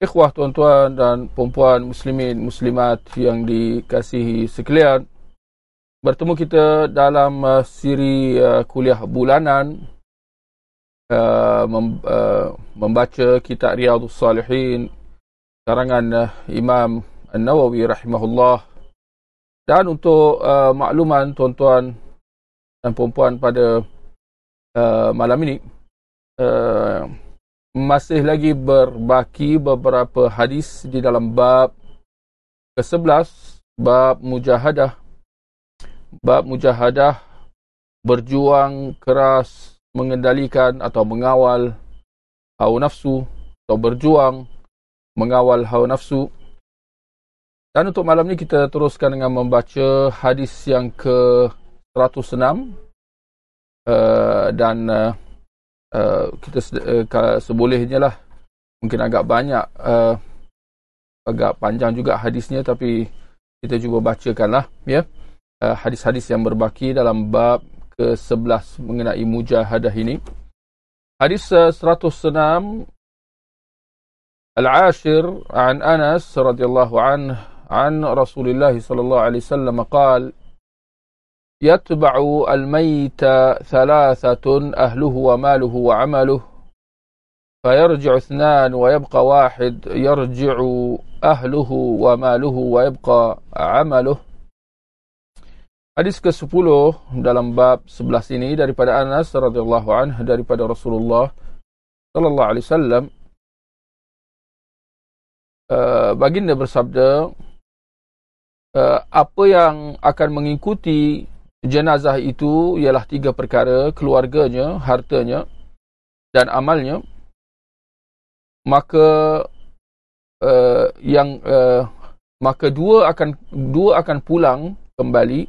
Ikhwah tuan-tuan dan puan-puan muslimin muslimat yang dikasihi sekalian Bertemu kita dalam uh, siri uh, kuliah bulanan uh, mem, uh, Membaca kitab Riyadhus Salihin Karangan uh, Imam An-Nawawi rahimahullah. Dan untuk uh, makluman tuan-tuan dan puan-puan pada uh, malam ini uh, masih lagi berbaki beberapa hadis di dalam bab ke-11 bab mujahadah. Bab mujahadah berjuang keras mengendalikan atau mengawal hawa nafsu atau berjuang mengawal hawa nafsu. Dan untuk malam ni kita teruskan dengan membaca hadis yang ke 106 uh, dan uh, Uh, kita uh, sebolehnya lah. Mungkin agak banyak uh, agak panjang juga hadisnya tapi kita cuba bacakanlah ya. Uh, hadis-hadis yang berbaki dalam bab ke-11 mengenai mujahadah ini. Hadis uh, 106 Al-Ashir an Anas radhiyallahu anhu an Rasulullah sallallahu alaihi wasallam qala يتبع الميت ثلاثة أهله وماله وعمله فيرجع اثنان ويبقى واحد يرجع أهله وماله ويبقى عمله Hadis ke-10 dalam bab 11 ini daripada Anas radhiyallahu anhu daripada Rasulullah sallallahu alaihi wasallam uh, baginda bersabda uh, apa yang akan mengikuti jenazah itu ialah tiga perkara keluarganya hartanya dan amalnya. Maka uh, yang uh, maka dua akan dua akan pulang kembali.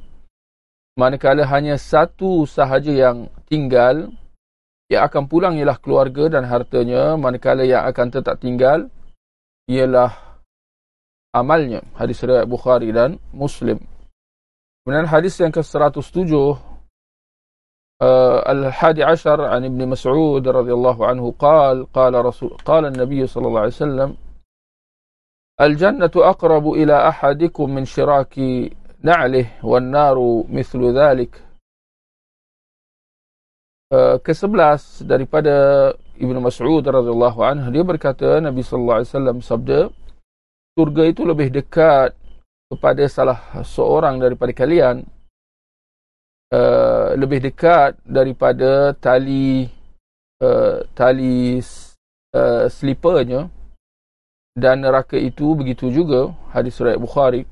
Manakala hanya satu sahaja yang tinggal yang akan pulang ialah keluarga dan hartanya. Manakala yang akan tetap tinggal ialah amalnya. Hadis riwayat Bukhari dan Muslim Kemudian hadis yang ke-107 uh, Al-Hadi Ashar an Ibn Mas'ud radhiyallahu anhu قال قال رسول قال النبي صلى الله عليه وسلم الجنة أقرب إلى أحدكم من شراك نعله والنار مثل ذلك uh, ke-11 daripada Ibn Mas'ud radhiyallahu anhu dia berkata Nabi sallallahu alaihi wasallam sabda surga itu lebih dekat kepada salah seorang daripada kalian uh, lebih dekat daripada tali uh, tali uh, slippernya dan neraka itu begitu juga hadis riwayat Bukhari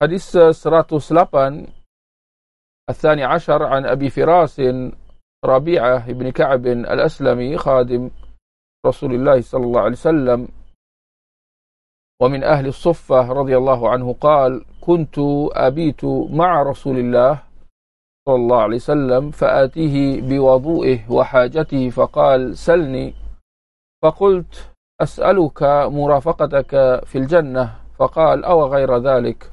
hadis uh, 108 الثاني عشر عن أبي فراس ربيعة بن كعب الأسلمي خادم رسول الله صلى الله عليه وسلم ومن أهل الصفة رضي الله عنه قال كنت أبيت مع رسول الله صلى الله عليه وسلم فآتيه بوضوئه وحاجته فقال سلني فقلت أسألك مرافقتك في الجنة فقال أو غير ذلك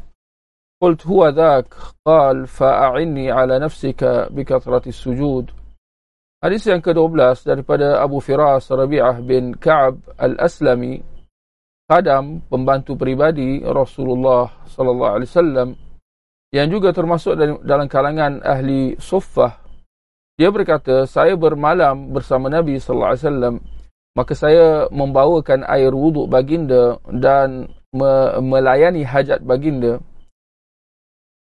قلت هو ذاك قال فأعني على نفسك بكثرة السجود Hadis yang ke-12 daripada Abu Firas Rabi'ah bin Ka'ab khadam pembantu peribadi Rasulullah sallallahu alaihi wasallam yang juga termasuk dalam kalangan ahli suffah dia berkata saya bermalam bersama Nabi sallallahu alaihi wasallam maka saya membawakan air wuduk baginda dan me melayani hajat baginda.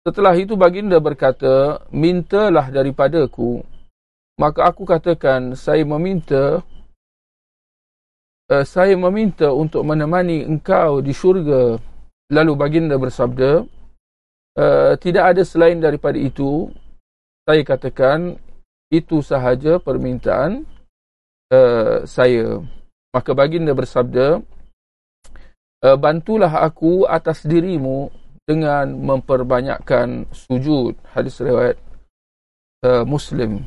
Setelah itu baginda berkata mintalah daripadaku. Maka aku katakan saya meminta uh, saya meminta untuk menemani engkau di syurga. Lalu baginda bersabda, uh, tidak ada selain daripada itu. Saya katakan, itu sahaja permintaan uh, saya. Maka baginda bersabda, bantulah aku atas dirimu dengan memperbanyakkan sujud hadis riwayat uh, Muslim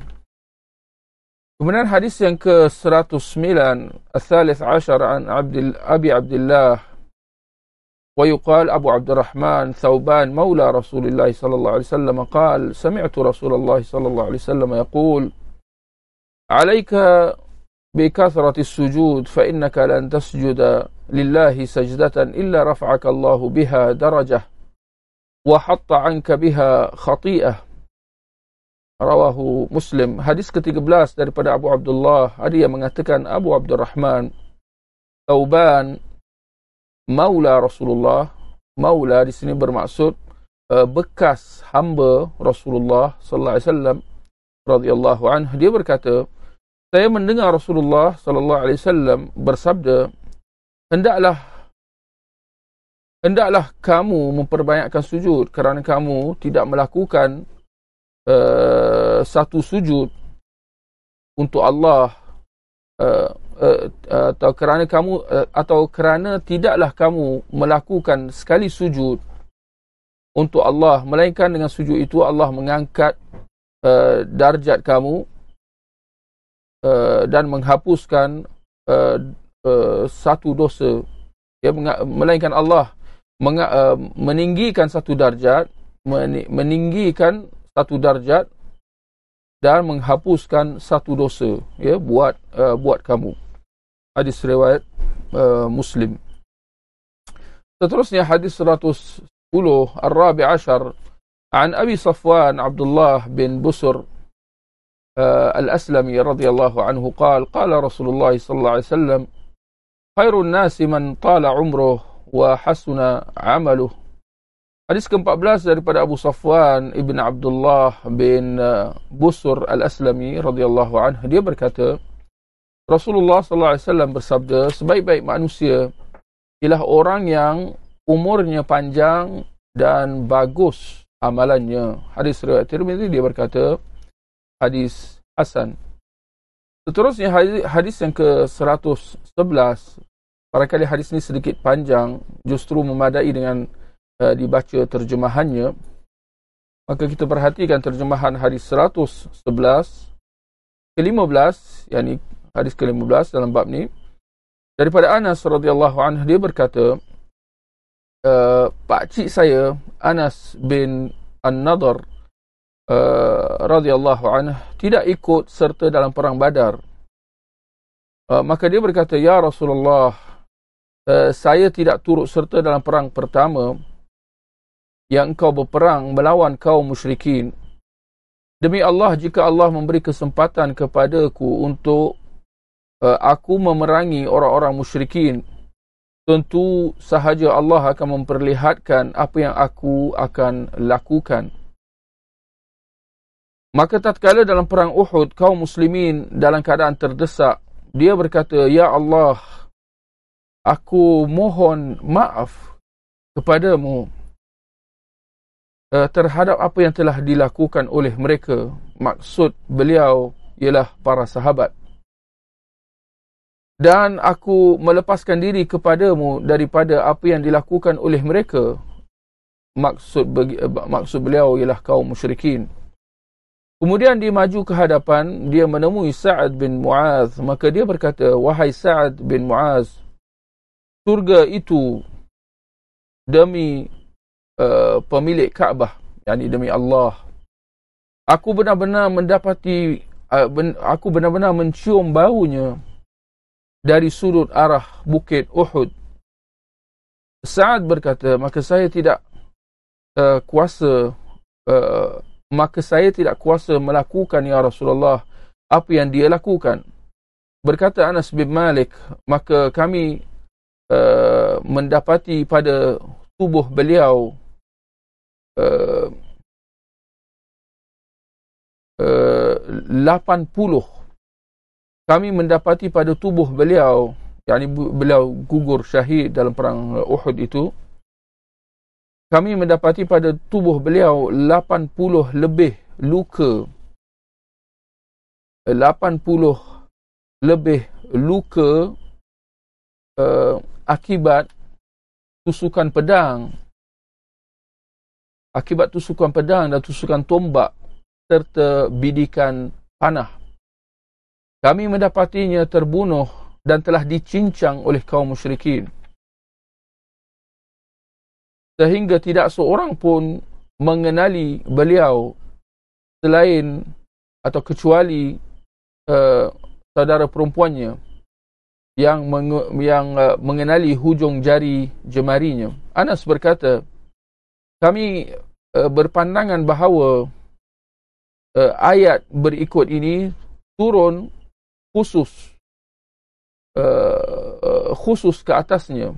Kemudian hadis yang ke-109 Al-Thalith Ashar an Abdul, Abi Abdullah. ويقال أبو عبد الرحمن ثوبان مولى رسول الله صلى الله عليه وسلم قال سمعت رسول الله صلى الله عليه وسلم يقول عليك بكثرة السجود فإنك لن تسجد لله سجدة إلا رفعك الله بها درجة وحط عنك بها خطيئة Rawahu Muslim. Hadis ke-13 daripada Abu Abdullah. Ada yang mengatakan Abu Abdurrahman. Tauban maula Rasulullah maula di sini bermaksud uh, bekas hamba Rasulullah sallallahu alaihi wasallam radhiyallahu anhu dia berkata saya mendengar Rasulullah sallallahu alaihi wasallam bersabda hendaklah hendaklah kamu memperbanyakkan sujud kerana kamu tidak melakukan uh, satu sujud untuk Allah uh, uh, atau kerana kamu uh, atau kerana tidaklah kamu melakukan sekali sujud untuk Allah melainkan dengan sujud itu Allah mengangkat uh, darjat kamu uh, dan menghapuskan uh, uh, satu dosa. Ya melainkan Allah meninggikan satu darjat meninggikan satu darjat dan menghapuskan satu dosa ya buat uh, buat kamu. Hadis riwayat uh, muslim. Seterusnya hadis 110 ar-rabi ashar an Abi صفوان Abdullah bin بن بسر الأسلمي رضي الله عنه قال قال رسول الله صلى الله عليه وسلم خير الناس من طال عمره وحسن Hadis ke-14 daripada Abu Safwan Ibn Abdullah bin uh, Busur Al-Aslami radhiyallahu anhu dia berkata Rasulullah sallallahu alaihi wasallam bersabda sebaik-baik manusia ialah orang yang umurnya panjang dan bagus amalannya. Hadis riwayat Tirmizi dia berkata hadis hasan. Seterusnya hadis yang ke-111 barangkali hadis ini sedikit panjang justru memadai dengan uh, dibaca terjemahannya maka kita perhatikan terjemahan hadis 111 ke-15 yakni hadis ke-15 dalam bab ni. Daripada Anas radhiyallahu anhu dia berkata uh, pak cik saya Anas bin An-Nadhr uh, radhiyallahu anhu tidak ikut serta dalam perang Badar. Uh, maka dia berkata ya Rasulullah uh, saya tidak turut serta dalam perang pertama yang engkau berperang melawan kaum musyrikin. Demi Allah, jika Allah memberi kesempatan kepadaku untuk uh, aku memerangi orang-orang musyrikin, tentu sahaja Allah akan memperlihatkan apa yang aku akan lakukan. Maka tatkala dalam perang Uhud, kaum muslimin dalam keadaan terdesak, dia berkata, Ya Allah, aku mohon maaf kepadamu uh, terhadap apa yang telah dilakukan oleh mereka. Maksud beliau ialah para sahabat. Dan aku melepaskan diri kepadamu daripada apa yang dilakukan oleh mereka. Maksud bagi, uh, maksud beliau ialah kaum musyrikin. Kemudian dia maju ke hadapan, dia menemui Sa'ad bin Mu'az. Maka dia berkata, Wahai Sa'ad bin Mu'az, surga itu demi Uh, pemilik Kaabah yakni demi Allah. Aku benar-benar mendapati uh, ben, aku benar-benar mencium baunya dari sudut arah bukit Uhud. Sa'ad berkata maka saya tidak uh, kuasa uh, maka saya tidak kuasa melakukan ya Rasulullah apa yang dia lakukan. Berkata Anas bin Malik maka kami uh, mendapati pada tubuh beliau 80 kami mendapati pada tubuh beliau yakni beliau gugur syahid dalam perang Uhud itu kami mendapati pada tubuh beliau 80 lebih luka. 80 lebih luka uh, akibat tusukan pedang akibat tusukan pedang dan tusukan tombak serta bidikan panah. Kami mendapatinya terbunuh dan telah dicincang oleh kaum musyrikin. Sehingga tidak seorang pun mengenali beliau selain atau kecuali uh, saudara perempuannya yang menge- yang uh, mengenali hujung jari jemarinya. Anas berkata, kami uh, berpandangan bahawa uh, ayat berikut ini turun khusus uh, uh, khusus ke atasnya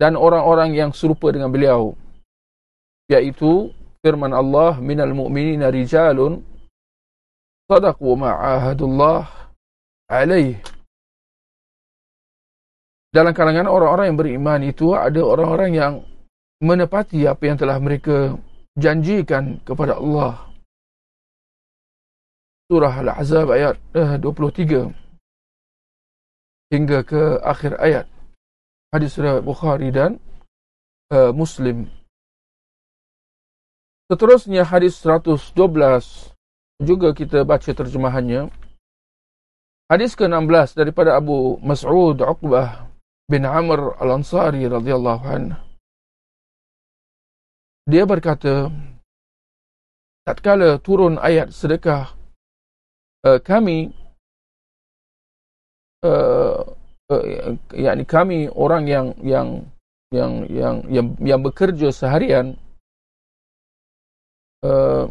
dan orang-orang yang serupa dengan beliau yaitu firman Allah minal mu'minina rijalun sadaqu ma'ahadullah alaih. Dalam kalangan orang-orang yang beriman itu ada orang-orang yang menepati apa yang telah mereka janjikan kepada Allah surah Al-Azab ayat uh, eh, 23 hingga ke akhir ayat hadis riwayat Bukhari dan uh, Muslim seterusnya hadis 112 juga kita baca terjemahannya. Hadis ke-16 daripada Abu Mas'ud Uqbah bin Amr Al-Ansari radhiyallahu anhu. Dia berkata, tatkala turun ayat sedekah uh, kami uh, uh, yakni kami orang yang yang yang yang yang, yang bekerja seharian uh,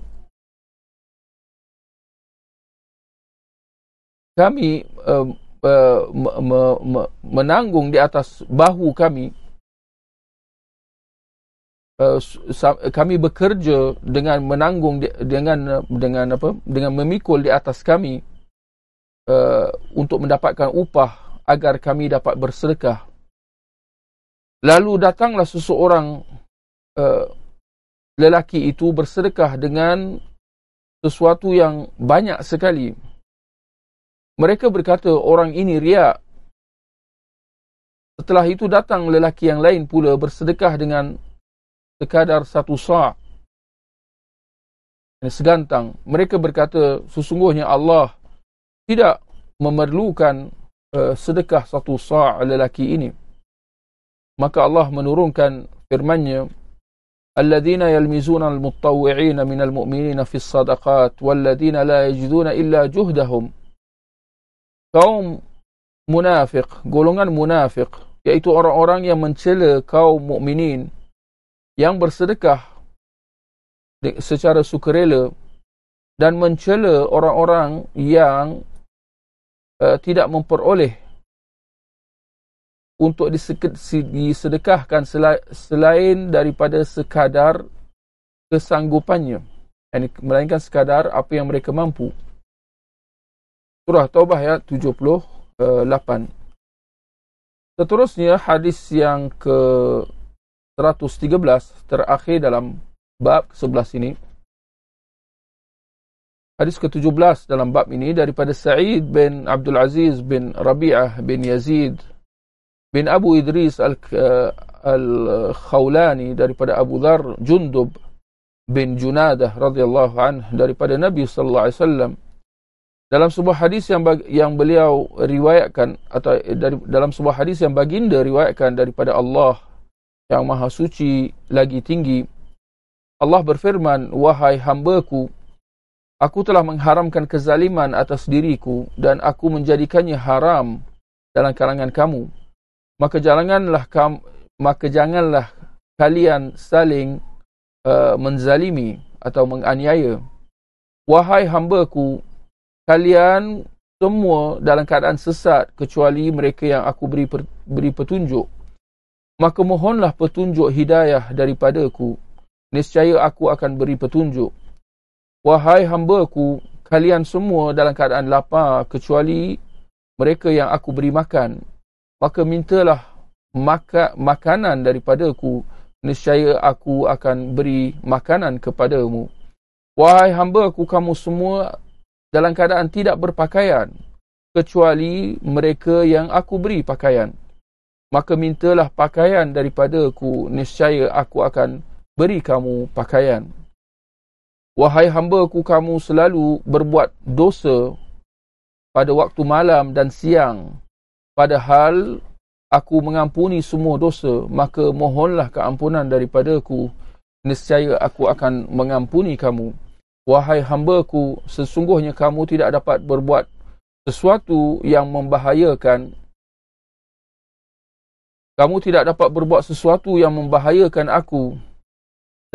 kami uh, uh, me, me, me, menanggung di atas bahu kami uh, kami bekerja dengan menanggung dengan dengan apa dengan memikul di atas kami uh, untuk mendapatkan upah agar kami dapat bersedekah lalu datanglah seseorang uh, lelaki itu bersedekah dengan sesuatu yang banyak sekali mereka berkata orang ini riak. Setelah itu datang lelaki yang lain pula bersedekah dengan sekadar satu sa' yang segantang. Mereka berkata sesungguhnya Allah tidak memerlukan uh, sedekah satu sa' lelaki ini. Maka Allah menurunkan firman-Nya alladhina yalmizuna almutawwi'ina minal mu'minina fis sadaqat walladhina la yajiduna illa juhdahum. Kaum munafik golongan munafik iaitu orang-orang yang mencela kaum mukminin yang bersedekah secara sukarela dan mencela orang-orang yang uh, tidak memperoleh untuk disedekahkan selain daripada sekadar kesanggupannya. Melainkan sekadar apa yang mereka mampu. Surah Taubah ayat 78. Seterusnya hadis yang ke 113 terakhir dalam bab ke-11 ini. Hadis ke-17 dalam bab ini daripada Sa'id bin Abdul Aziz bin Rabi'ah bin Yazid bin Abu Idris Al-Khawlani daripada Abu Dhar Jundub bin Junadah radhiyallahu anhu daripada Nabi sallallahu alaihi wasallam dalam sebuah hadis yang yang beliau riwayatkan atau dari dalam sebuah hadis yang baginda riwayatkan daripada Allah yang maha suci lagi tinggi. Allah berfirman wahai hambaku aku telah mengharamkan kezaliman atas diriku dan aku menjadikannya haram dalam kalangan kamu. Maka janganlah kam, maka janganlah kalian saling uh, menzalimi atau menganiaya. Wahai hambaku kalian semua dalam keadaan sesat kecuali mereka yang aku beri beri petunjuk maka mohonlah petunjuk hidayah daripadaku. Niscaya aku akan beri petunjuk. Wahai hamba-Ku kalian semua dalam keadaan lapar kecuali mereka yang aku beri makan. Maka mintalah maka makanan daripadaku. Niscaya aku akan beri makanan kepadamu. Wahai hamba-Ku kamu semua dalam keadaan tidak berpakaian kecuali mereka yang aku beri pakaian maka mintalah pakaian daripada aku niscaya aku akan beri kamu pakaian. Wahai hamba-Ku kamu selalu berbuat dosa pada waktu malam dan siang. Padahal aku mengampuni semua dosa, maka mohonlah keampunan daripada-Ku. Nescaya aku akan mengampuni kamu. Wahai hamba-Ku, sesungguhnya kamu tidak dapat berbuat sesuatu yang membahayakan kamu tidak dapat berbuat sesuatu yang membahayakan aku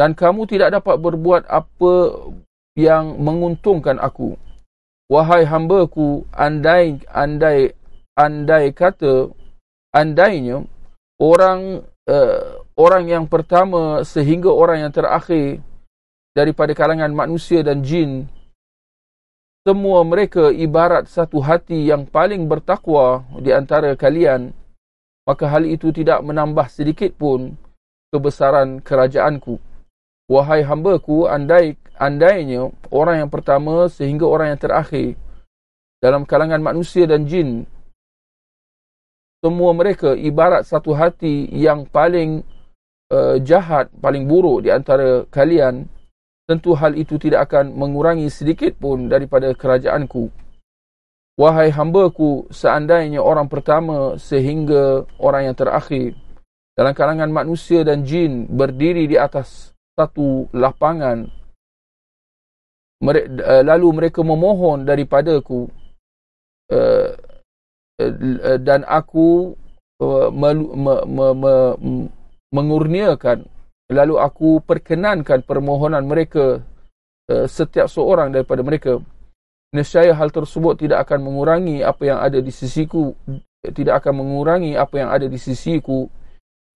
dan kamu tidak dapat berbuat apa yang menguntungkan aku. Wahai hamba-Ku, andai andai andai kata andainya orang uh, orang yang pertama sehingga orang yang terakhir daripada kalangan manusia dan jin semua mereka ibarat satu hati yang paling bertakwa di antara kalian maka hal itu tidak menambah sedikit pun kebesaran kerajaanku. Wahai hamba-Ku, andai, andainya orang yang pertama sehingga orang yang terakhir dalam kalangan manusia dan jin, semua mereka ibarat satu hati yang paling uh, jahat, paling buruk di antara kalian, tentu hal itu tidak akan mengurangi sedikit pun daripada kerajaanku. Wahai hamba-Ku, seandainya orang pertama sehingga orang yang terakhir dalam kalangan manusia dan jin berdiri di atas satu lapangan eh, lalu mereka memohon daripadaku uh, uh, dan aku me, me, me, me, mengurniakan lalu aku perkenankan permohonan mereka setiap seorang daripada mereka nescaya hal tersebut tidak akan mengurangi apa yang ada di sisiku tidak akan mengurangi apa yang ada di sisiku.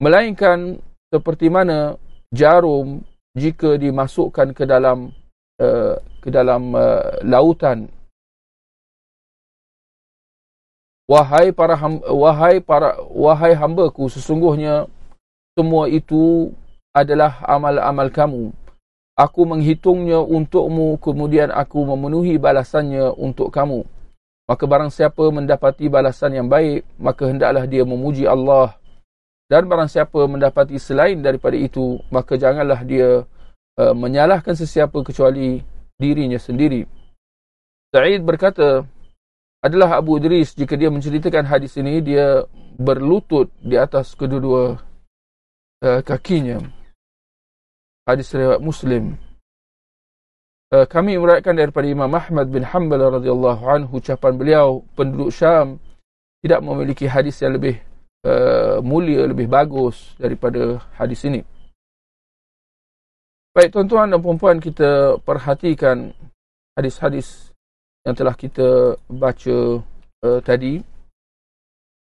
Melainkan seperti mana jarum jika dimasukkan ke dalam uh, ke dalam uh, lautan. Wahai para wahai para wahai hamba-Ku sesungguhnya semua itu adalah amal-amal kamu aku menghitungnya untukmu kemudian aku memenuhi balasannya untuk kamu maka barang siapa mendapati balasan yang baik maka hendaklah dia memuji Allah dan barang siapa mendapati selain daripada itu, maka janganlah dia uh, menyalahkan sesiapa kecuali dirinya sendiri. Sa'id berkata, adalah Abu Idris jika dia menceritakan hadis ini, dia berlutut di atas kedua-dua uh, kakinya. Hadis riwayat Muslim. Uh, kami meriwayatkan daripada Imam Ahmad bin Hanbal radhiyallahu anhu ucapan beliau penduduk Syam tidak memiliki hadis yang lebih uh, mulia lebih bagus daripada hadis ini. Baik tuan-tuan dan puan-puan kita perhatikan hadis-hadis yang telah kita baca uh, tadi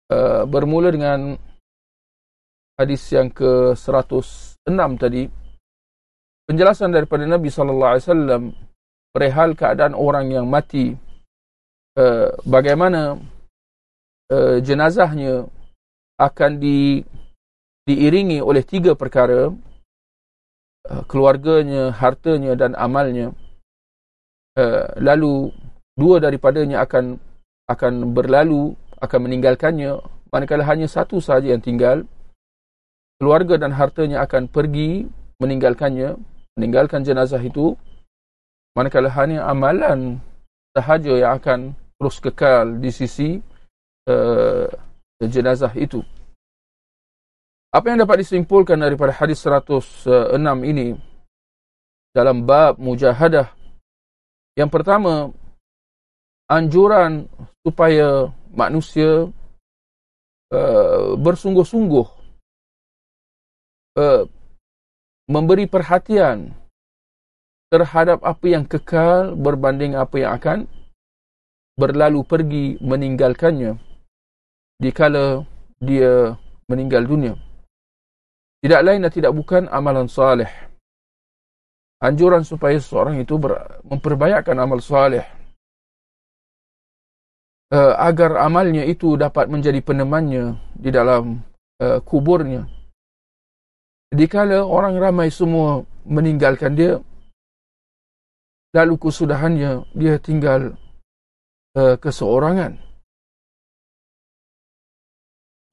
uh, bermula dengan hadis yang ke-106 tadi penjelasan daripada Nabi sallallahu alaihi wasallam perihal keadaan orang yang mati uh, bagaimana uh, jenazahnya akan di, diiringi oleh tiga perkara uh, keluarganya, hartanya dan amalnya. Uh, lalu dua daripadanya akan akan berlalu akan meninggalkannya. Manakala hanya satu sahaja yang tinggal keluarga dan hartanya akan pergi meninggalkannya meninggalkan jenazah itu manakala hanya amalan sahaja yang akan terus kekal di sisi uh, jenazah itu. Apa yang dapat disimpulkan daripada hadis 106 ini dalam bab mujahadah yang pertama anjuran supaya manusia uh, bersungguh-sungguh uh, memberi perhatian terhadap apa yang kekal berbanding apa yang akan berlalu pergi meninggalkannya dikala dia meninggal dunia. Tidak lain dan tidak bukan amalan salih. Anjuran supaya seorang itu ber, memperbayakkan amal salih. Uh, agar amalnya itu dapat menjadi penemannya di dalam uh, kuburnya. Dikala orang ramai semua meninggalkan dia, lalu kesudahannya dia tinggal uh, keseorangan.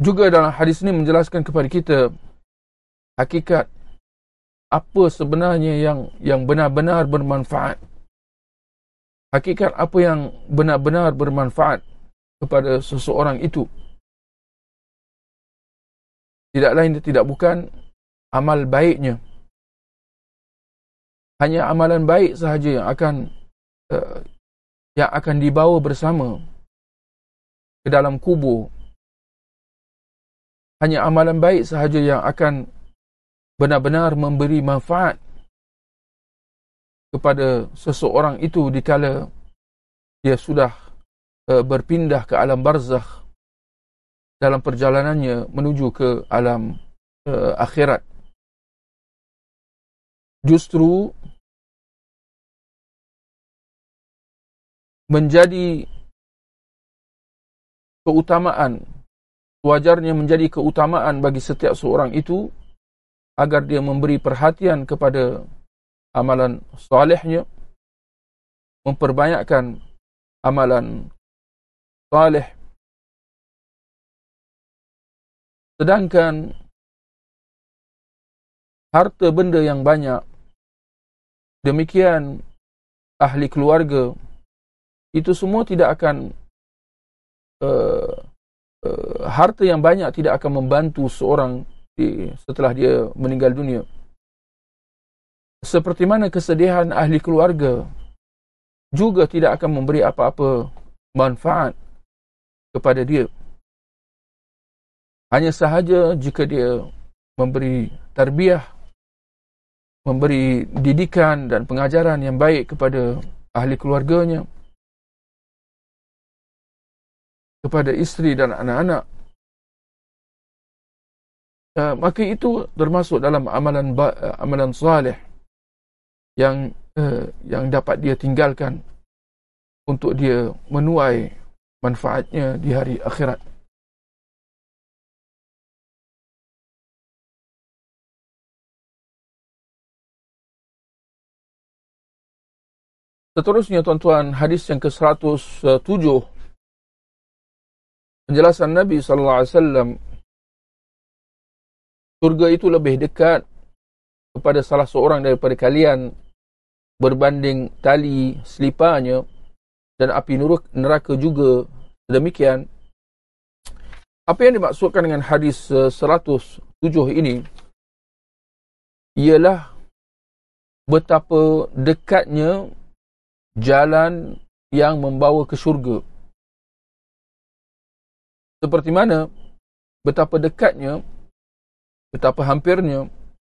Juga dalam hadis ini menjelaskan kepada kita hakikat apa sebenarnya yang yang benar-benar bermanfaat. Hakikat apa yang benar-benar bermanfaat kepada seseorang itu. Tidak lain dan tidak bukan amal baiknya. Hanya amalan baik sahaja yang akan uh, yang akan dibawa bersama ke dalam kubur. Hanya amalan baik sahaja yang akan benar-benar memberi manfaat kepada seseorang itu dikala dia sudah uh, berpindah ke alam barzakh dalam perjalanannya menuju ke alam uh, akhirat. Justru menjadi keutamaan wajarnya menjadi keutamaan bagi setiap seorang itu agar dia memberi perhatian kepada amalan salihnya memperbanyakkan amalan salih. Sedangkan harta benda yang banyak demikian ahli keluarga itu semua tidak akan uh, uh, harta yang banyak tidak akan membantu seorang di, setelah dia meninggal dunia. Seperti mana kesedihan ahli keluarga juga tidak akan memberi apa-apa manfaat kepada dia. Hanya sahaja jika dia memberi tarbiyah memberi didikan dan pengajaran yang baik kepada ahli keluarganya kepada isteri dan anak-anak. Uh, maka itu termasuk dalam amalan amalan salih yang uh, yang dapat dia tinggalkan untuk dia menuai manfaatnya di hari akhirat Seterusnya tuan-tuan hadis yang ke-107 penjelasan Nabi sallallahu alaihi wasallam surga itu lebih dekat kepada salah seorang daripada kalian berbanding tali selipanya dan api neraka juga. Demikian apa yang dimaksudkan dengan hadis 107 ini? Ialah betapa dekatnya jalan yang membawa ke syurga. Seperti mana betapa dekatnya, betapa hampirnya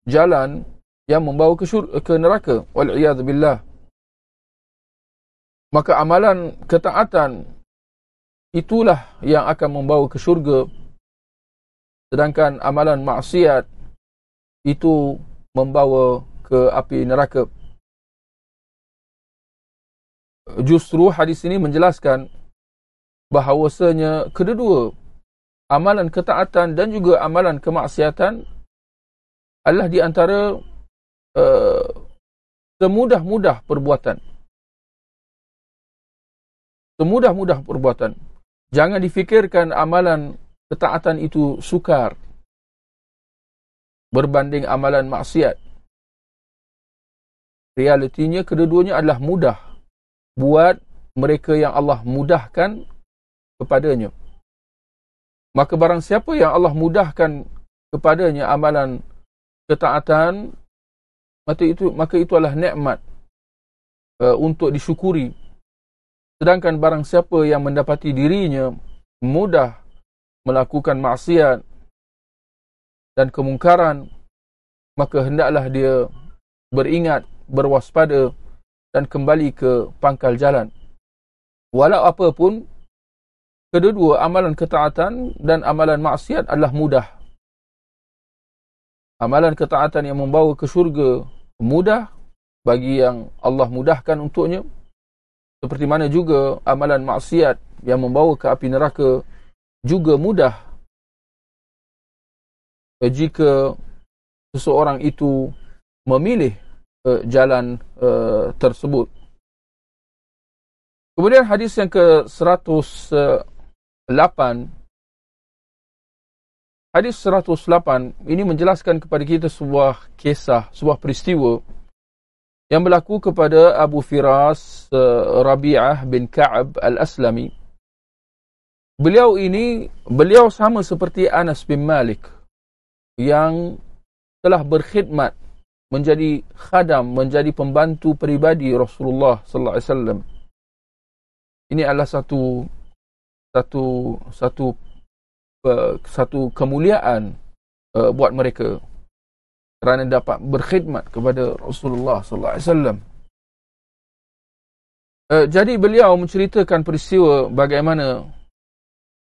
jalan yang membawa ke, syurga, ke neraka. Wal'iyadzubillah. Maka amalan ketaatan itulah yang akan membawa ke syurga. Sedangkan amalan maksiat itu membawa ke api neraka justru hadis ini menjelaskan bahawasanya kedua-dua amalan ketaatan dan juga amalan kemaksiatan adalah di antara uh, semudah-mudah perbuatan. Semudah-mudah perbuatan. Jangan difikirkan amalan ketaatan itu sukar berbanding amalan maksiat. Realitinya kedua-duanya adalah mudah buat mereka yang Allah mudahkan kepadanya. Maka barang siapa yang Allah mudahkan kepadanya amalan ketaatan, maka itu maka itu adalah nikmat uh, untuk disyukuri. Sedangkan barang siapa yang mendapati dirinya mudah melakukan maksiat dan kemungkaran, maka hendaklah dia beringat, berwaspada dan kembali ke pangkal jalan. Walau apa pun, kedua-dua amalan ketaatan dan amalan maksiat adalah mudah. Amalan ketaatan yang membawa ke syurga mudah bagi yang Allah mudahkan untuknya. Seperti mana juga amalan maksiat yang membawa ke api neraka juga mudah jika seseorang itu memilih uh, jalan uh, tersebut. Kemudian hadis yang ke-108 hadis 108 ini menjelaskan kepada kita sebuah kisah, sebuah peristiwa yang berlaku kepada Abu Firas uh, Rabi'ah bin Ka'ab Al-Aslami. Beliau ini, beliau sama seperti Anas bin Malik yang telah berkhidmat menjadi khadam, menjadi pembantu peribadi Rasulullah sallallahu alaihi wasallam. Ini adalah satu satu satu uh, satu kemuliaan uh, buat mereka kerana dapat berkhidmat kepada Rasulullah sallallahu alaihi wasallam. Uh, jadi beliau menceritakan peristiwa bagaimana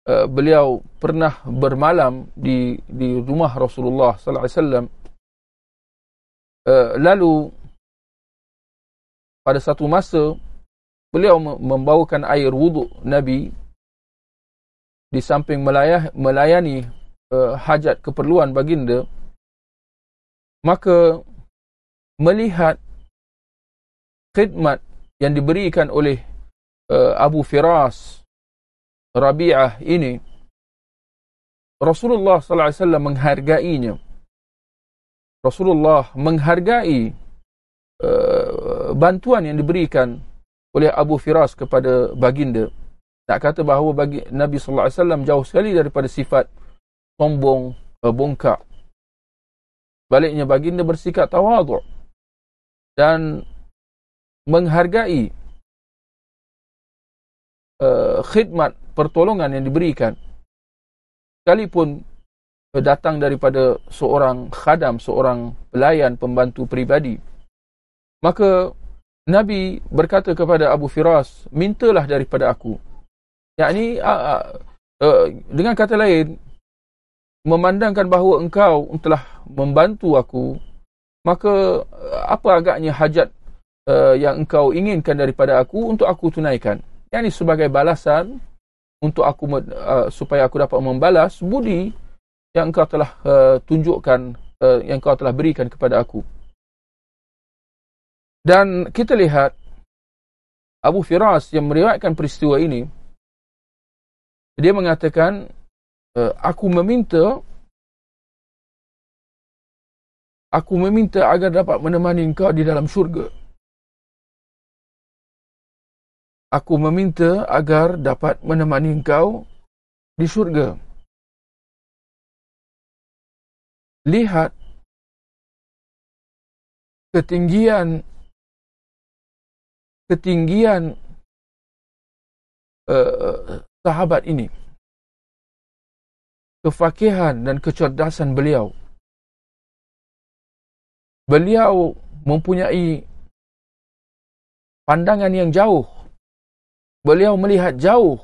uh, beliau pernah bermalam di di rumah Rasulullah sallallahu alaihi wasallam. Uh, lalu pada satu masa beliau membawakan air wuduk Nabi di samping melayah, melayani uh, hajat keperluan baginda maka melihat khidmat yang diberikan oleh uh, Abu Firas Rabi'ah ini Rasulullah sallallahu alaihi wasallam menghargainya Rasulullah menghargai uh, bantuan yang diberikan oleh Abu Firas kepada baginda. Nak kata bahawa bagi Nabi sallallahu alaihi wasallam jauh sekali daripada sifat sombong uh, bongkak. Baliknya baginda bersikap tawaduk dan menghargai uh, khidmat pertolongan yang diberikan. Sekalipun datang daripada seorang khadam seorang pelayan pembantu peribadi. Maka Nabi berkata kepada Abu Firas mintalah daripada aku. Yakni uh, uh, dengan kata lain memandangkan bahawa engkau telah membantu aku maka apa agaknya hajat uh, yang engkau inginkan daripada aku untuk aku tunaikan? Yakni sebagai balasan untuk aku uh, supaya aku dapat membalas budi yang engkau telah uh, tunjukkan uh, yang engkau telah berikan kepada aku. Dan kita lihat Abu Firas yang meriwayatkan peristiwa ini dia mengatakan uh, aku meminta aku meminta agar dapat menemani engkau di dalam syurga. Aku meminta agar dapat menemani engkau di syurga lihat ketinggian ketinggian uh, sahabat ini. Kefakihan dan kecerdasan beliau. Beliau mempunyai pandangan yang jauh. Beliau melihat jauh.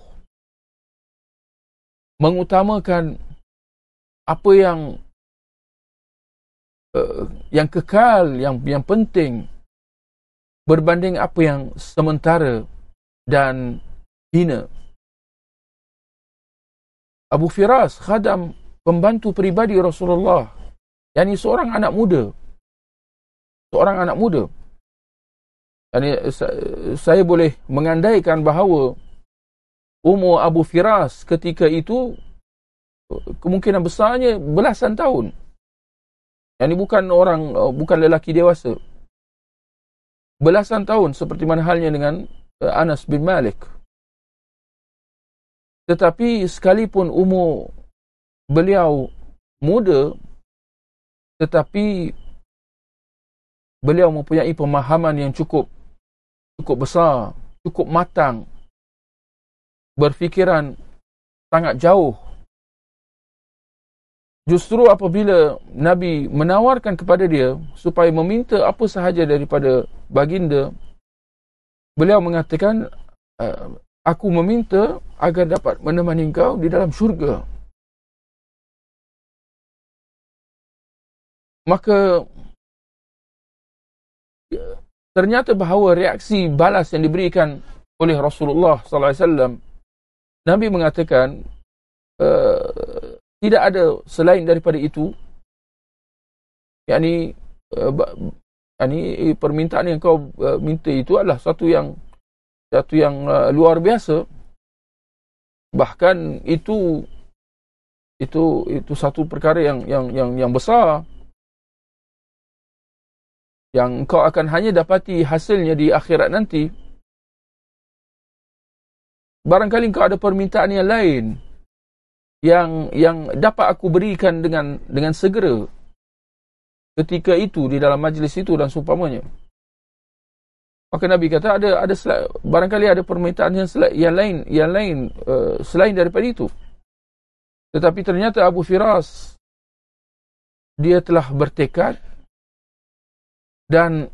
Mengutamakan apa yang yang kekal yang yang penting berbanding apa yang sementara dan hina Abu Firas, khadam pembantu peribadi Rasulullah. Yang ini seorang anak muda. Seorang anak muda. Yani, saya boleh mengandaikan bahawa umur Abu Firas ketika itu kemungkinan besarnya belasan tahun. Yang ini bukan orang, bukan lelaki dewasa. Belasan tahun seperti mana halnya dengan Anas bin Malik. Tetapi sekalipun umur beliau muda, tetapi beliau mempunyai pemahaman yang cukup cukup besar, cukup matang, berfikiran sangat jauh. Justru apabila Nabi menawarkan kepada dia supaya meminta apa sahaja daripada baginda, beliau mengatakan, eh, aku meminta agar dapat menemani engkau di dalam syurga. Maka ternyata bahawa reaksi balas yang diberikan oleh Rasulullah sallallahu alaihi wasallam Nabi mengatakan uh, tidak ada selain daripada itu yakni uh, yakni permintaan yang kau uh, minta itu adalah satu yang satu yang luar biasa. Bahkan itu itu itu satu perkara yang yang yang yang besar. Yang kau akan hanya dapati hasilnya di akhirat nanti. Barangkali kau ada permintaan yang lain yang yang dapat aku berikan dengan dengan segera ketika itu di dalam majlis itu dan seumpamanya maka nabi kata ada ada barangkali ada permintaan yang yang lain yang lain uh, selain daripada itu tetapi ternyata Abu Firas dia telah bertekad dan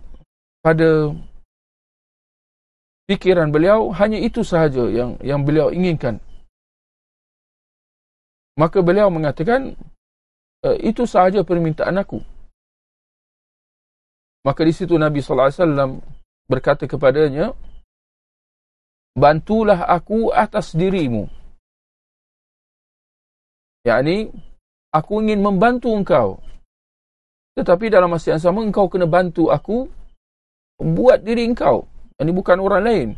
pada fikiran beliau hanya itu sahaja yang yang beliau inginkan. Maka beliau mengatakan e, itu sahaja permintaan aku. Maka di situ Nabi sallallahu alaihi wasallam berkata kepadanya bantulah aku atas dirimu. Yakni aku ingin membantu engkau. Tetapi dalam masa yang sama engkau kena bantu aku buat diri engkau. Ini bukan orang lain.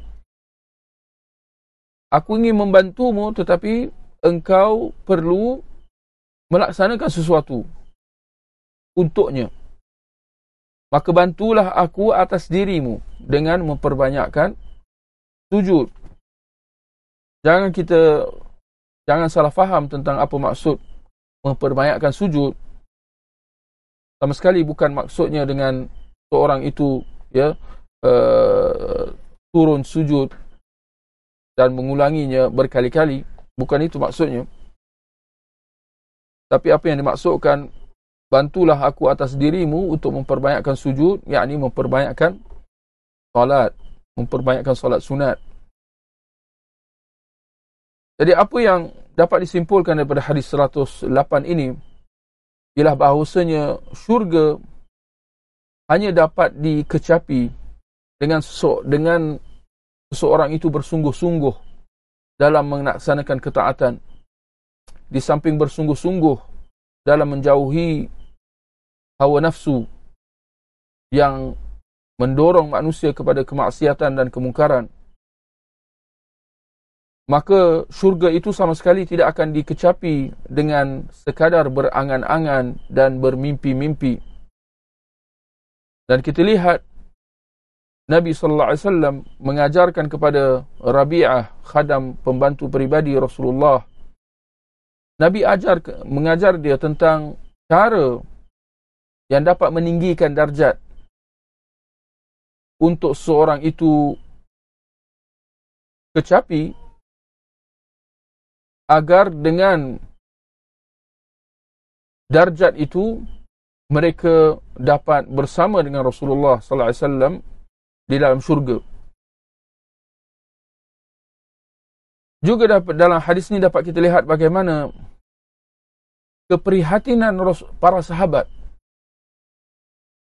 Aku ingin membantumu tetapi engkau perlu melaksanakan sesuatu untuknya maka bantulah aku atas dirimu dengan memperbanyakkan sujud jangan kita jangan salah faham tentang apa maksud memperbanyakkan sujud. Sama sekali bukan maksudnya dengan seorang itu ya uh, turun sujud dan mengulanginya berkali-kali. Bukan itu maksudnya. Tapi apa yang dimaksudkan bantulah aku atas dirimu untuk memperbanyakkan sujud, yakni memperbanyakkan solat, memperbanyakkan solat sunat. Jadi apa yang dapat disimpulkan daripada hadis 108 ini ialah bahawasanya syurga hanya dapat dikecapi dengan sesok dengan seseorang itu bersungguh-sungguh dalam melaksanakan ketaatan di samping bersungguh-sungguh dalam menjauhi hawa nafsu yang mendorong manusia kepada kemaksiatan dan kemungkaran maka syurga itu sama sekali tidak akan dikecapi dengan sekadar berangan-angan dan bermimpi-mimpi. Dan kita lihat Nabi sallallahu alaihi wasallam mengajarkan kepada Rabi'ah khadam pembantu peribadi Rasulullah. Nabi ajar mengajar dia tentang cara yang dapat meninggikan darjat untuk seorang itu kecapi agar dengan darjat itu mereka dapat bersama dengan Rasulullah sallallahu alaihi wasallam di dalam syurga. Juga dalam hadis ini dapat kita lihat bagaimana keprihatinan para sahabat.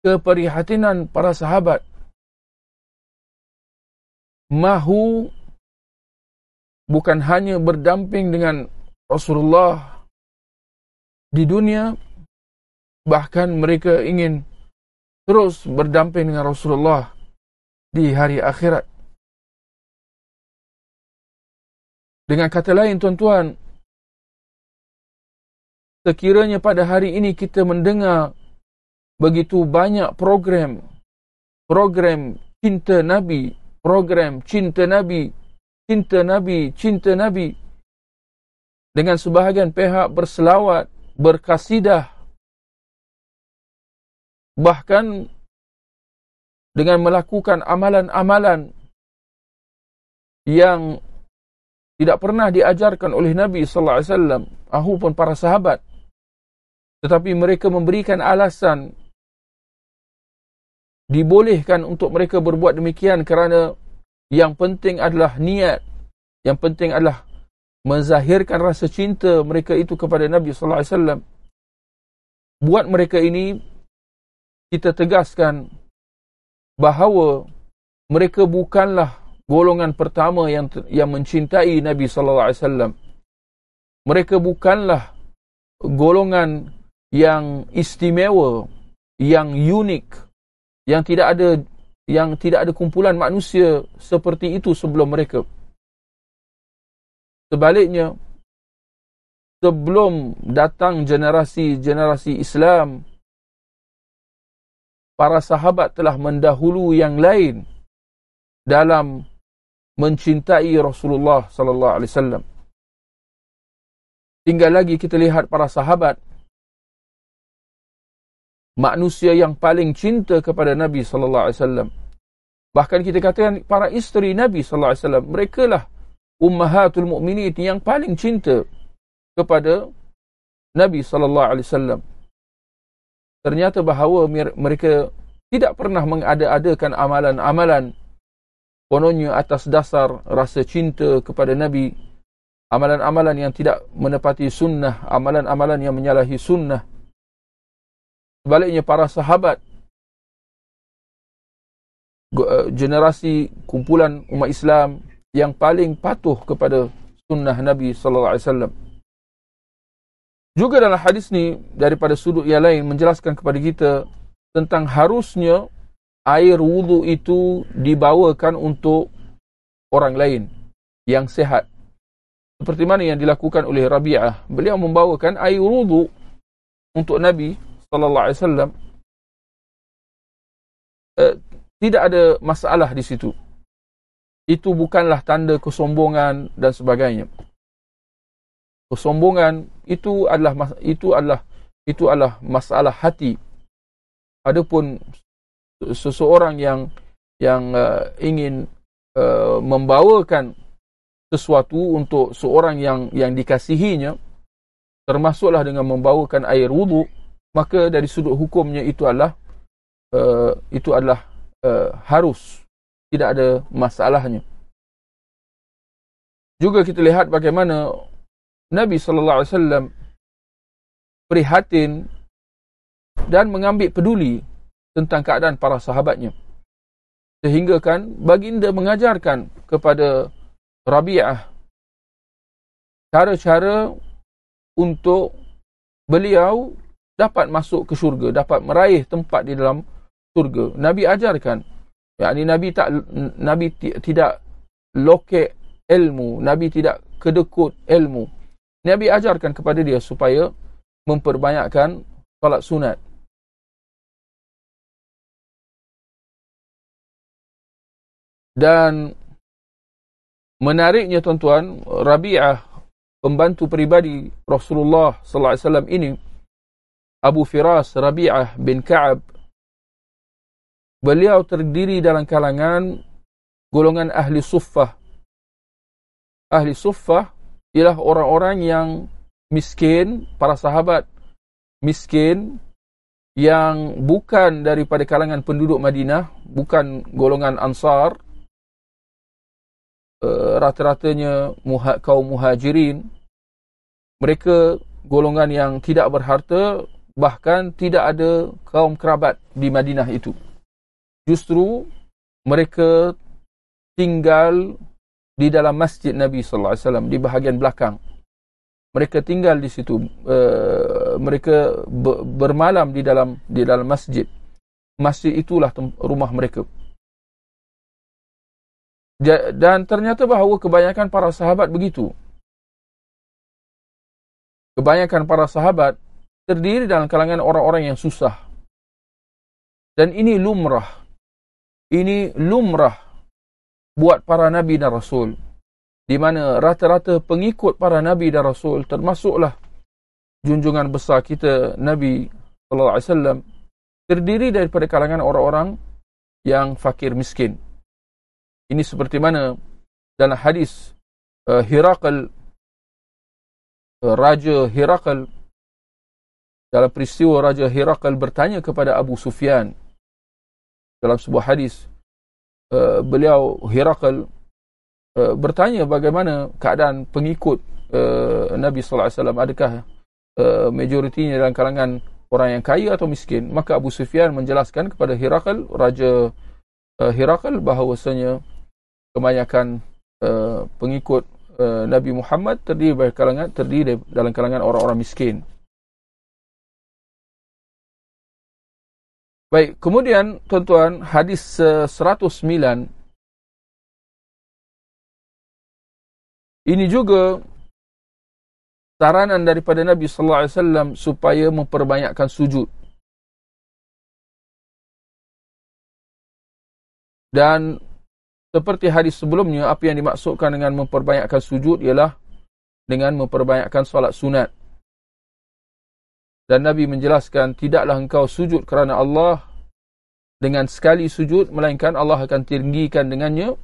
Keprihatinan para sahabat mahu bukan hanya berdamping dengan Rasulullah di dunia bahkan mereka ingin terus berdamping dengan Rasulullah di hari akhirat dengan kata lain tuan-tuan sekiranya pada hari ini kita mendengar begitu banyak program program cinta nabi program cinta nabi cinta Nabi, cinta Nabi. Dengan sebahagian pihak berselawat, berkasidah. Bahkan dengan melakukan amalan-amalan yang tidak pernah diajarkan oleh Nabi sallallahu alaihi wasallam, ahu pun para sahabat. Tetapi mereka memberikan alasan dibolehkan untuk mereka berbuat demikian kerana yang penting adalah niat. Yang penting adalah menzahirkan rasa cinta mereka itu kepada Nabi sallallahu alaihi wasallam. Buat mereka ini kita tegaskan bahawa mereka bukanlah golongan pertama yang yang mencintai Nabi sallallahu alaihi wasallam. Mereka bukanlah golongan yang istimewa, yang unik, yang tidak ada yang tidak ada kumpulan manusia seperti itu sebelum mereka. Sebaliknya, sebelum datang generasi-generasi Islam para sahabat telah mendahulu yang lain dalam mencintai Rasulullah sallallahu alaihi wasallam. Tinggal lagi kita lihat para sahabat manusia yang paling cinta kepada Nabi sallallahu alaihi wasallam. Bahkan kita katakan para isteri Nabi sallallahu alaihi wasallam, merekalah ummahatul mukminin yang paling cinta kepada Nabi sallallahu alaihi wasallam ternyata bahawa mereka tidak pernah mengada-adakan amalan-amalan kononnya atas dasar rasa cinta kepada Nabi. Amalan-amalan yang tidak menepati sunnah amalan-amalan yang menyalahi sunnah. Sebaliknya para sahabat eh, generasi kumpulan umat Islam yang paling patuh kepada sunnah Nabi sallallahu alaihi wasallam juga dalam hadis ni daripada sudut yang lain menjelaskan kepada kita tentang harusnya air wudu itu dibawakan untuk orang lain yang sehat. Seperti mana yang dilakukan oleh Rabi'ah. Beliau membawakan air wudu untuk Nabi sallallahu alaihi wasallam. Eh, tidak ada masalah di situ. Itu bukanlah tanda kesombongan dan sebagainya kesombongan itu adalah itu adalah itu adalah masalah hati. Adapun seseorang yang yang uh, ingin uh, membawakan sesuatu untuk seorang yang yang dikasihinya termasuklah dengan membawakan air wudu maka dari sudut hukumnya itu adalah uh, itu adalah uh, harus. Tidak ada masalahnya. Juga kita lihat bagaimana Nabi sallallahu alaihi wasallam prihatin dan mengambil peduli tentang keadaan para sahabatnya. Sehingga kan baginda mengajarkan kepada Rabi'ah cara-cara untuk beliau dapat masuk ke syurga, dapat meraih tempat di dalam syurga. Nabi ajarkan, yakni Nabi tak Nabi tidak lokek ilmu, Nabi tidak kedekut ilmu. Nabi ajarkan kepada dia supaya memperbanyakkan salat sunat. Dan menariknya tuan-tuan, Rabi'ah pembantu peribadi Rasulullah sallallahu alaihi wasallam ini Abu Firas Rabi'ah bin Ka'ab beliau terdiri dalam kalangan golongan ahli suffah. Ahli suffah ialah orang-orang yang miskin, para sahabat miskin yang bukan daripada kalangan penduduk Madinah, bukan golongan Ansar, uh, rata-ratanya kaum muhajirin, mereka golongan yang tidak berharta, bahkan tidak ada kaum kerabat di Madinah itu. Justru mereka tinggal di dalam masjid Nabi sallallahu alaihi wasallam di bahagian belakang. Mereka tinggal di situ uh, mereka bermalam di dalam di dalam masjid. Masjid itulah rumah mereka. Dan ternyata bahawa kebanyakan para sahabat begitu. Kebanyakan para sahabat terdiri dalam kalangan orang-orang yang susah. Dan ini lumrah. Ini lumrah buat para nabi dan rasul. Di mana rata-rata pengikut para nabi dan rasul termasuklah junjungan besar kita nabi sallallahu alaihi wasallam terdiri daripada kalangan orang-orang yang fakir miskin. Ini seperti mana dalam hadis uh, Hirakal uh, Raja Hirakal dalam peristiwa Raja Hirakal bertanya kepada Abu Sufyan dalam sebuah hadis Uh, beliau Herakl uh, bertanya bagaimana keadaan pengikut uh, Nabi sallallahu alaihi wasallam. Adakah uh, majoritinya dalam kalangan orang yang kaya atau miskin? Maka Abu Sufyan menjelaskan kepada Herakl raja uh, Herakl bahawasanya kebanyakan uh, pengikut uh, Nabi Muhammad terdiri dari kalangan terdiri dalam kalangan orang-orang miskin Baik, kemudian tuan-tuan hadis 109 ini juga saranan daripada Nabi sallallahu alaihi wasallam supaya memperbanyakkan sujud. Dan seperti hadis sebelumnya, apa yang dimaksudkan dengan memperbanyakkan sujud ialah dengan memperbanyakkan solat sunat. Dan Nabi menjelaskan, tidaklah engkau sujud kerana Allah dengan sekali sujud, melainkan Allah akan tinggikan dengannya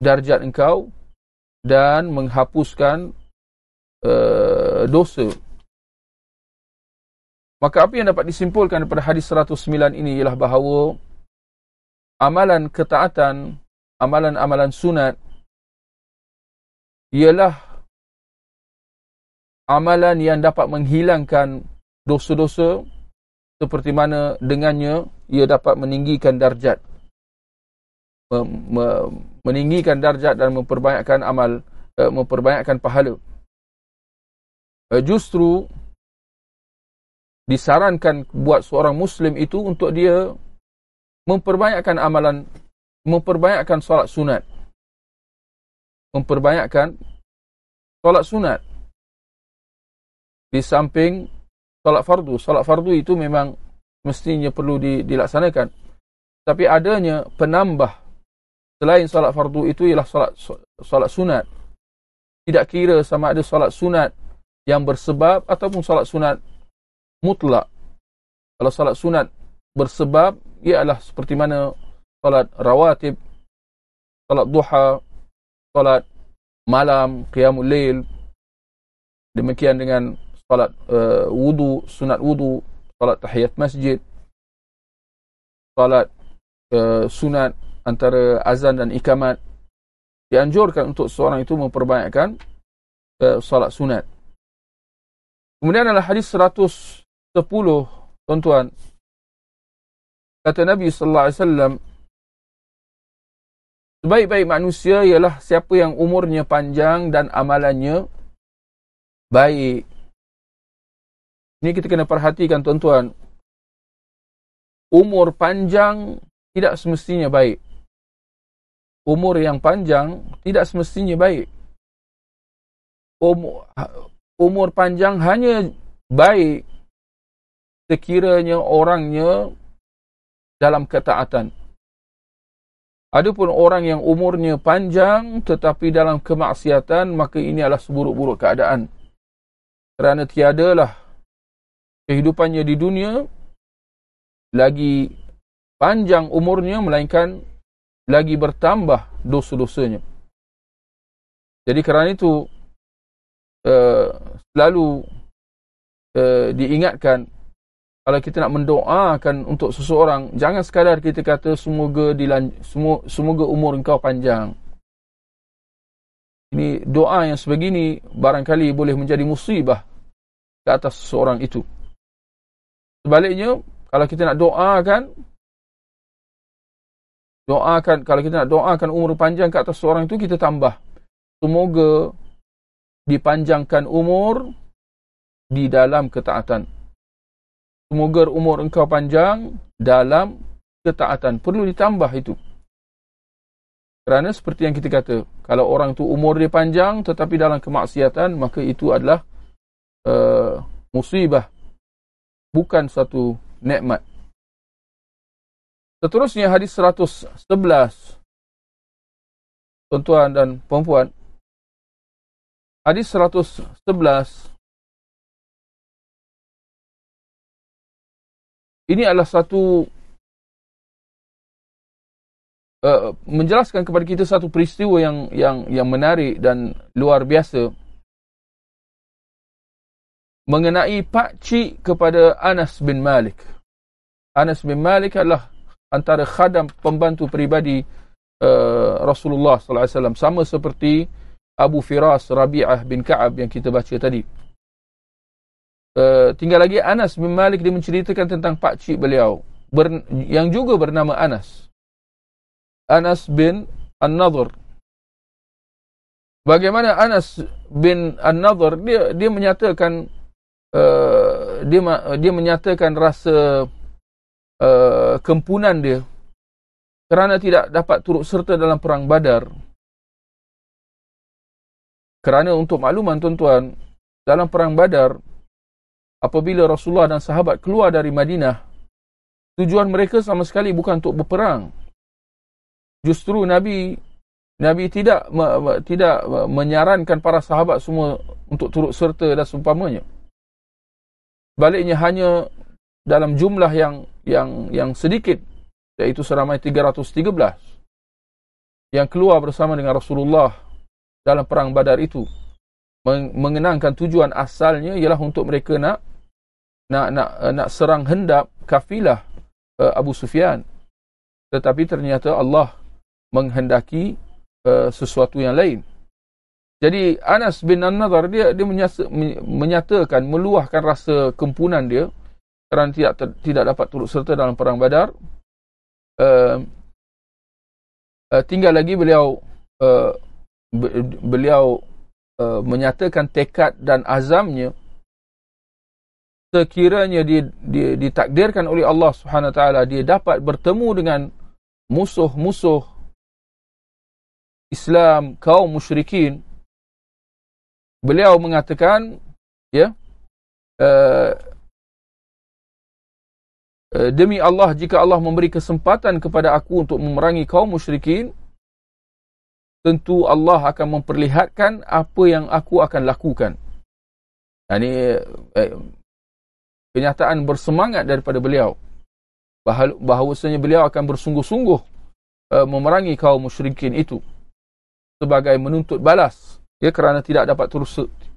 darjat engkau dan menghapuskan uh, dosa. Maka apa yang dapat disimpulkan daripada hadis 109 ini ialah bahawa amalan ketaatan, amalan-amalan sunat ialah amalan yang dapat menghilangkan dosa-dosa seperti mana dengannya ia dapat meninggikan darjat. Meninggikan darjat dan memperbanyakkan amal eh, memperbanyakkan pahala. Eh, justru disarankan buat seorang muslim itu untuk dia memperbanyakkan amalan memperbanyakkan solat sunat. Memperbanyakkan solat sunat. Di samping solat fardu. Solat fardu itu memang mestinya perlu dilaksanakan. Tapi adanya penambah selain solat fardu itu ialah solat solat sunat. Tidak kira sama ada solat sunat yang bersebab ataupun solat sunat mutlak. Kalau solat sunat bersebab ialah seperti mana salat rawatib, salat duha, salat malam, qiyamul lail. Demikian dengan salat uh, wudu, sunat wudu, salat tahiyat masjid, salat uh, sunat antara azan dan ikamat. Dianjurkan untuk seorang itu memperbanyakkan uh, salat sunat. Kemudian adalah hadis 110, tuan-tuan. Kata Nabi sallallahu alaihi wasallam, Sebaik-baik manusia ialah siapa yang umurnya panjang dan amalannya baik. Ini kita kena perhatikan tuan-tuan. Umur panjang tidak semestinya baik. Umur yang panjang tidak semestinya baik. Umur, umur panjang hanya baik sekiranya orangnya dalam ketaatan. Adapun orang yang umurnya panjang tetapi dalam kemaksiatan maka ini adalah seburuk-buruk keadaan. Kerana tiadalah kehidupannya di dunia lagi panjang umurnya melainkan lagi bertambah dosa-dosanya. Jadi kerana itu uh, selalu uh, diingatkan kalau kita nak mendoakan untuk seseorang, jangan sekadar kita kata semoga dilan semoga umur engkau panjang. Ini doa yang sebegini barangkali boleh menjadi musibah ke atas seseorang itu. Sebaliknya, kalau kita nak doakan doakan kalau kita nak doakan umur panjang ke atas seseorang itu kita tambah semoga dipanjangkan umur di dalam ketaatan Semoga umur engkau panjang dalam ketaatan. Perlu ditambah itu. Kerana seperti yang kita kata, kalau orang tu umur dia panjang tetapi dalam kemaksiatan, maka itu adalah uh, musibah. Bukan satu nikmat. Seterusnya hadis 111. Tuan-tuan dan puan-puan. Hadis 111. ini adalah satu uh, menjelaskan kepada kita satu peristiwa yang yang yang menarik dan luar biasa mengenai pak cik kepada Anas bin Malik. Anas bin Malik adalah antara khadam pembantu peribadi uh, Rasulullah sallallahu alaihi wasallam sama seperti Abu Firas Rabi'ah bin Ka'ab yang kita baca tadi. Uh, tinggal lagi Anas bin Malik dia menceritakan tentang pak cik beliau ber, yang juga bernama Anas. Anas bin An-Nadhr. Bagaimana Anas bin An-Nadhr dia dia menyatakan uh, dia dia menyatakan rasa uh, kempunan dia kerana tidak dapat turut serta dalam perang Badar. Kerana untuk makluman tuan-tuan, dalam perang Badar apabila Rasulullah dan sahabat keluar dari Madinah tujuan mereka sama sekali bukan untuk berperang justru Nabi Nabi tidak tidak menyarankan para sahabat semua untuk turut serta dan seumpamanya baliknya hanya dalam jumlah yang yang yang sedikit iaitu seramai 313 yang keluar bersama dengan Rasulullah dalam perang Badar itu. Mengenangkan tujuan asalnya ialah untuk mereka nak nak nak nak serang hendap kafilah uh, Abu Sufyan. Tetapi ternyata Allah menghendaki uh, sesuatu yang lain jadi Anas bin An-Nadhar dia dia menyasa, menyatakan meluahkan rasa kempunan dia. Kerana tidak ter, tidak dapat turut serta dalam perang Badar. Uh, uh, tinggal lagi beliau uh, beliau Uh, menyatakan tekad dan azamnya. Sekiranya dia, dia ditakdirkan oleh Allah Subhanahu taala dia dapat bertemu dengan musuh-musuh Islam kaum musyrikin beliau mengatakan ya uh, uh, demi Allah jika Allah memberi kesempatan kepada aku untuk memerangi kaum musyrikin tentu Allah akan memperlihatkan apa yang aku akan lakukan. Ini eh, kenyataan bersemangat daripada beliau. Bahawasanya beliau akan bersungguh-sungguh eh, memerangi kaum musyrikin itu sebagai menuntut balas ya kerana tidak dapat turut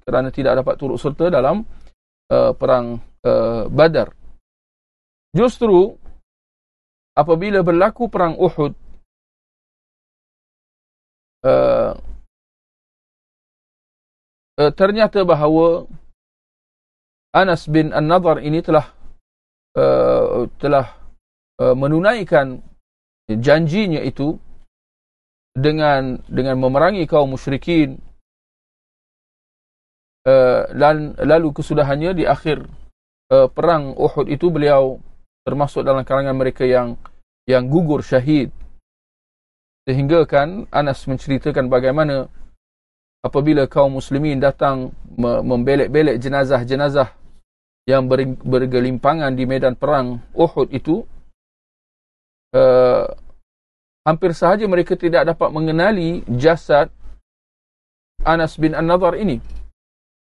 kerana tidak dapat turut serta dalam uh, perang uh, Badar. Justru apabila berlaku perang Uhud uh, uh, ternyata bahawa Anas bin An-Nadhar ini telah uh, telah uh, menunaikan janjinya itu dengan dengan memerangi kaum musyrikin dan lalu kesudahannya di akhir uh, perang Uhud itu beliau termasuk dalam kalangan mereka yang yang gugur syahid. Sehingga kan Anas menceritakan bagaimana apabila kaum muslimin datang membelek-belek jenazah-jenazah yang bergelimpangan di medan perang Uhud itu uh, hampir sahaja mereka tidak dapat mengenali jasad Anas bin An-Nadhar ini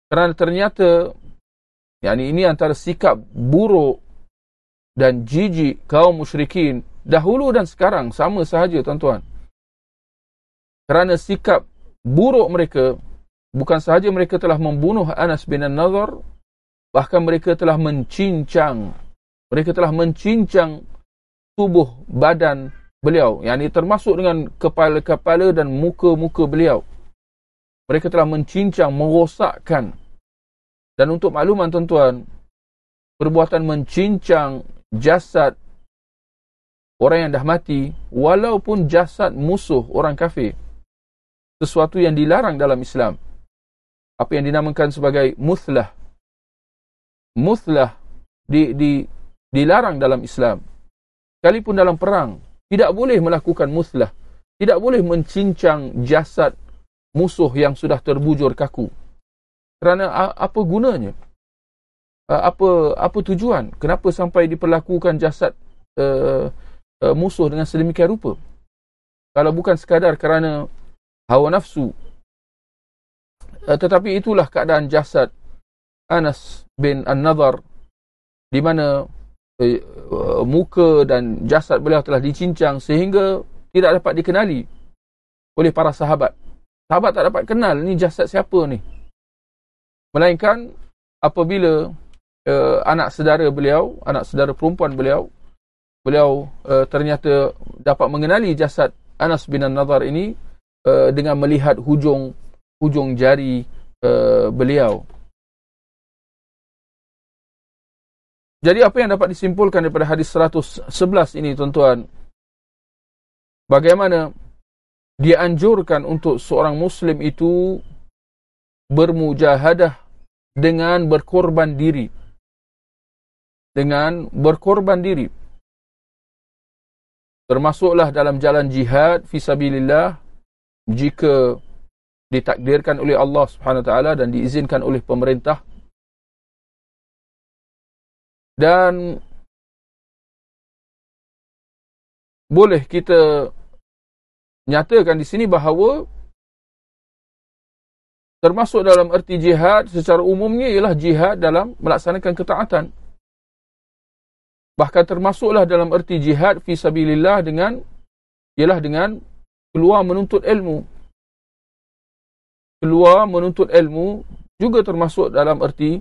kerana ternyata yakni ini antara sikap buruk dan jijik kaum musyrikin dahulu dan sekarang. Sama sahaja tuan-tuan. Kerana sikap buruk mereka bukan sahaja mereka telah membunuh Anas bin An-Nadhar bahkan mereka telah mencincang. Mereka telah mencincang tubuh badan beliau. Yang ini termasuk dengan kepala-kepala dan muka-muka beliau mereka telah mencincang merosakkan dan untuk makluman tuan-tuan perbuatan mencincang jasad orang yang dah mati walaupun jasad musuh orang kafir sesuatu yang dilarang dalam Islam. Apa yang dinamakan sebagai muthlah. Muthlah di, di, dilarang dalam Islam. Sekalipun dalam perang, tidak boleh melakukan muthlah. Tidak boleh mencincang jasad musuh yang sudah terbujur kaku. Kerana apa gunanya? Apa apa tujuan? Kenapa sampai diperlakukan jasad uh, uh, musuh dengan sedemikian rupa? Kalau bukan sekadar kerana hawa nafsu. Uh, tetapi itulah keadaan jasad Anas bin An-Nadhar di mana uh, muka dan jasad beliau telah dicincang sehingga tidak dapat dikenali oleh para sahabat. Sahabat tak dapat kenal ni jasad siapa ni. Melainkan apabila uh, anak saudara beliau, anak saudara perempuan beliau, beliau uh, ternyata dapat mengenali jasad Anas bin An-Nadhar ini uh, dengan melihat hujung hujung jari uh, beliau. Jadi apa yang dapat disimpulkan daripada hadis 111 ini tuan-tuan? Bagaimana dia anjurkan untuk seorang muslim itu bermujahadah dengan berkorban diri. Dengan berkorban diri. Termasuklah dalam jalan jihad fi sabilillah jika ditakdirkan oleh Allah Subhanahu taala dan diizinkan oleh pemerintah dan boleh kita nyatakan di sini bahawa termasuk dalam erti jihad secara umumnya ialah jihad dalam melaksanakan ketaatan. Bahkan termasuklah dalam erti jihad fi sabilillah dengan ialah dengan keluar menuntut ilmu. Keluar menuntut ilmu juga termasuk dalam erti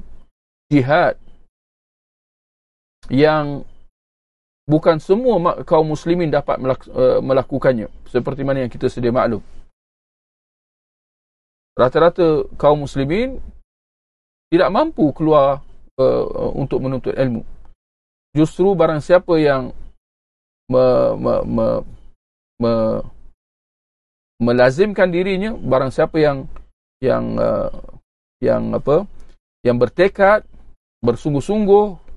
jihad yang bukan semua kaum muslimin dapat eh, melakukannya. Seperti mana yang kita sedia maklum. Rata-rata kaum muslimin tidak mampu keluar uh, untuk menuntut ilmu. Justru barang siapa yang me, me, me, me, melazimkan dirinya barang siapa yang yang uh, yang apa yang bertekad bersungguh-sungguh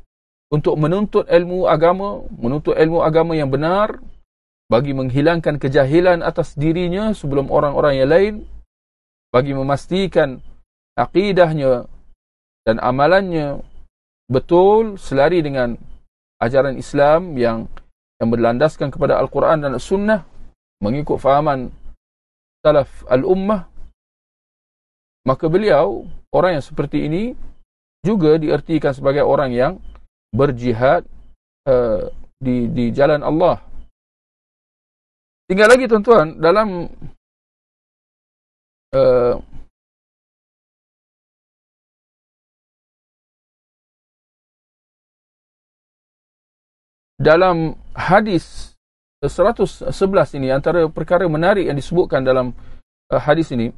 untuk menuntut ilmu agama, menuntut ilmu agama yang benar bagi menghilangkan kejahilan atas dirinya sebelum orang-orang yang lain, bagi memastikan akidahnya dan amalannya betul selari dengan ajaran Islam yang yang berlandaskan kepada Al-Quran dan As-Sunnah mengikut fahaman salaf al-ummah maka beliau orang yang seperti ini juga diartikan sebagai orang yang berjihad uh, di di jalan Allah. Tinggal lagi tuan-tuan dalam uh, dalam hadis 111 ini antara perkara menarik yang disebutkan dalam uh, hadis ini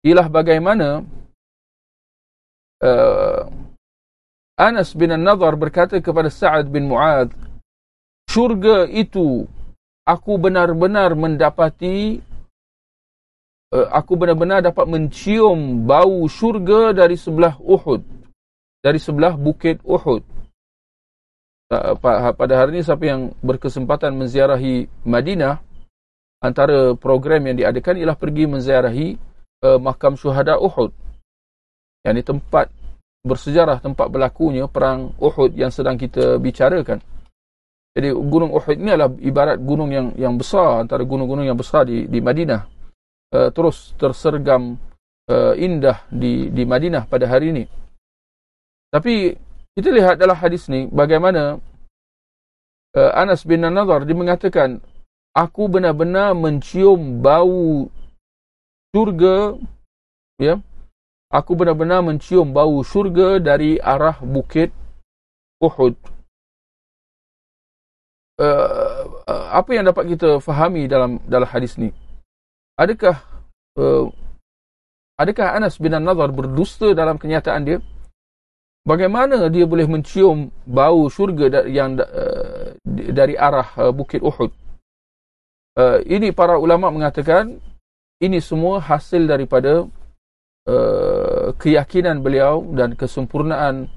ialah bagaimana uh, Anas bin An-Nadhar berkata kepada Sa'ad bin Mu'ad, syurga itu aku benar-benar mendapati, uh, aku benar-benar dapat mencium bau syurga dari sebelah Uhud, dari sebelah bukit Uhud. Uh, pada hari ini siapa yang berkesempatan menziarahi Madinah, antara program yang diadakan ialah pergi menziarahi uh, makam syuhada Uhud. Yang di tempat bersejarah tempat berlakunya perang Uhud yang sedang kita bicarakan. Jadi gunung Uhud ini adalah ibarat gunung yang yang besar antara gunung-gunung yang besar di di Madinah. Uh, terus tersergam uh, indah di di Madinah pada hari ini. Tapi kita lihat dalam hadis ni bagaimana uh, Anas bin Nadhar dia mengatakan aku benar-benar mencium bau surga ya aku benar-benar mencium bau syurga dari arah bukit Uhud. Uh, apa yang dapat kita fahami dalam dalam hadis ni? Adakah uh, adakah Anas bin An-Nadhar berdusta dalam kenyataan dia? Bagaimana dia boleh mencium bau syurga yang uh, dari arah uh, bukit Uhud? Uh, ini para ulama mengatakan ini semua hasil daripada uh, keyakinan beliau dan kesempurnaan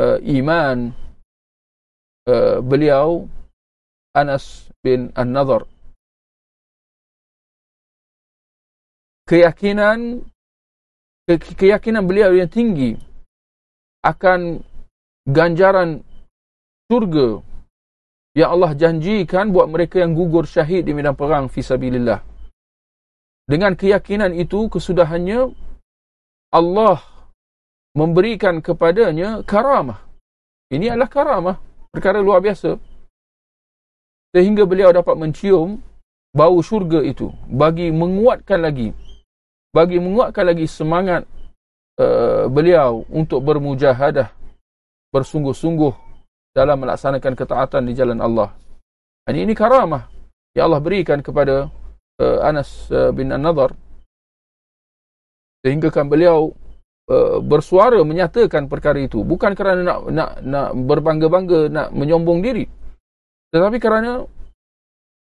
uh, iman uh, beliau Anas bin An-Nadhar keyakinan ke keyakinan beliau yang tinggi akan ganjaran surga yang Allah janjikan buat mereka yang gugur syahid di medan perang fisabilillah dengan keyakinan itu kesudahannya Allah memberikan kepadanya karamah. Ini adalah karamah, perkara luar biasa. Sehingga beliau dapat mencium bau syurga itu bagi menguatkan lagi bagi menguatkan lagi semangat uh, beliau untuk bermujahadah bersungguh-sungguh dalam melaksanakan ketaatan di jalan Allah. Ini ini karamah yang Allah berikan kepada uh, Anas uh, bin An-Nadhar sehingga kan beliau uh, bersuara menyatakan perkara itu. Bukan kerana nak nak nak berbangga-bangga nak menyombong diri. Tetapi kerana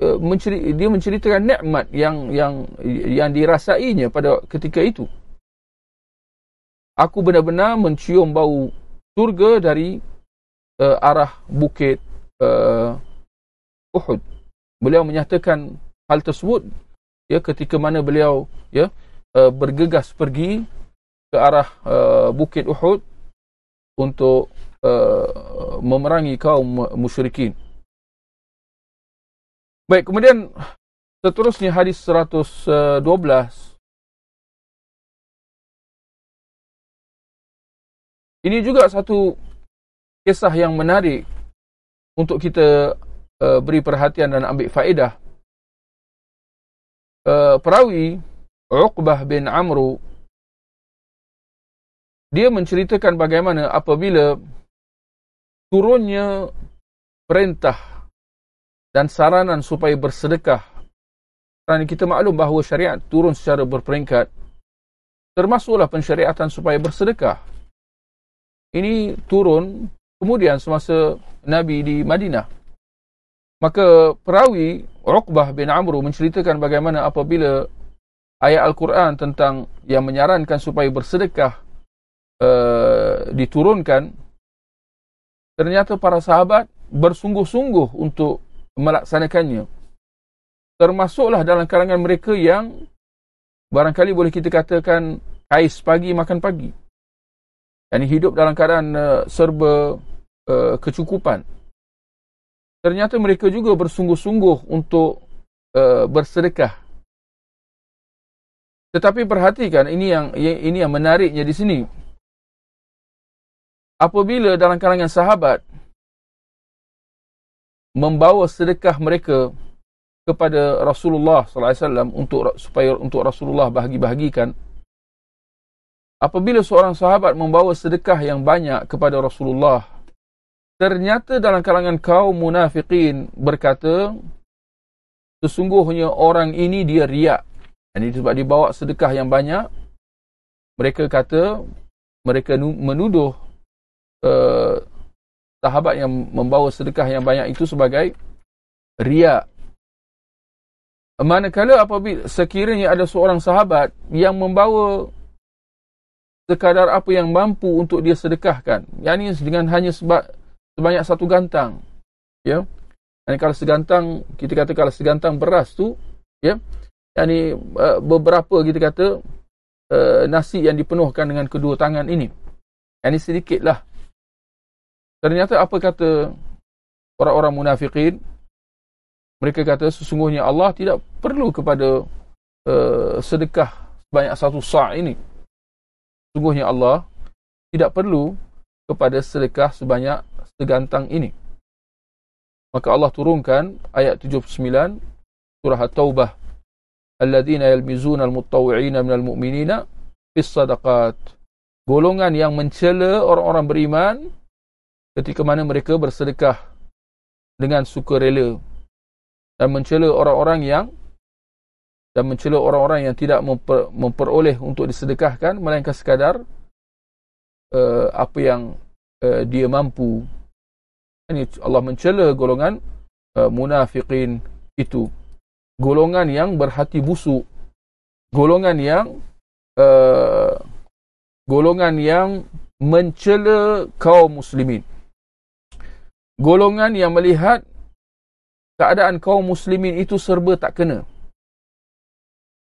uh, menceri, dia menceritakan nikmat yang yang yang dirasainya pada ketika itu. Aku benar-benar mencium bau surga dari uh, arah bukit uh, Uhud. Beliau menyatakan hal tersebut ya ketika mana beliau ya uh, bergegas pergi ke arah uh, Bukit Uhud untuk uh, memerangi kaum musyrikin. Baik, kemudian seterusnya hadis 112 Ini juga satu kisah yang menarik untuk kita uh, beri perhatian dan ambil faedah. Uh, perawi Uqbah bin Amru dia menceritakan bagaimana apabila turunnya perintah dan saranan supaya bersedekah. Kerana kita maklum bahawa syariat turun secara berperingkat. Termasuklah pensyariatan supaya bersedekah. Ini turun kemudian semasa Nabi di Madinah. Maka perawi Uqbah bin Amru menceritakan bagaimana apabila ayat Al-Quran tentang yang menyarankan supaya bersedekah uh, diturunkan, ternyata para sahabat bersungguh-sungguh untuk melaksanakannya. Termasuklah dalam kalangan mereka yang barangkali boleh kita katakan kais pagi makan pagi. Yang hidup dalam keadaan uh, serba uh, kecukupan. Ternyata mereka juga bersungguh-sungguh untuk uh, bersedekah. Tetapi perhatikan ini yang ini yang menariknya di sini. Apabila dalam kalangan sahabat membawa sedekah mereka kepada Rasulullah sallallahu alaihi wasallam untuk supaya untuk Rasulullah bahagi-bahagikan apabila seorang sahabat membawa sedekah yang banyak kepada Rasulullah ternyata dalam kalangan kaum munafikin berkata sesungguhnya orang ini dia riak dan itu sebab dibawa sedekah yang banyak mereka kata mereka menuduh uh, sahabat yang membawa sedekah yang banyak itu sebagai riak. Manakala apabila sekiranya ada seorang sahabat yang membawa sekadar apa yang mampu untuk dia sedekahkan. Yang ini dengan hanya sebab sebanyak satu gantang. Ya. Dan kalau segantang, kita kata kalau segantang beras tu, ya. Yang ini uh, beberapa kita kata uh, nasi yang dipenuhkan dengan kedua tangan ini. Ini sedikitlah Ternyata apa kata orang-orang munafikin? Mereka kata sesungguhnya Allah tidak perlu kepada uh, sedekah sebanyak satu sa' ini. Sesungguhnya Allah tidak perlu kepada sedekah sebanyak segantang ini. Maka Allah turunkan ayat 79 surah At-Taubah. Alladzina yalmizuna al-muttawwi'ina minal mu'minina fis sadaqat. Golongan yang mencela orang-orang beriman ketika mana mereka bersedekah dengan sukarela dan mencela orang-orang yang dan mencela orang-orang yang tidak memper, memperoleh untuk disedekahkan melainkan sekadar uh, apa yang uh, dia mampu ini Allah mencela golongan uh, munafiqin itu golongan yang berhati busuk golongan yang uh, golongan yang mencela kaum muslimin golongan yang melihat keadaan kaum muslimin itu serba tak kena.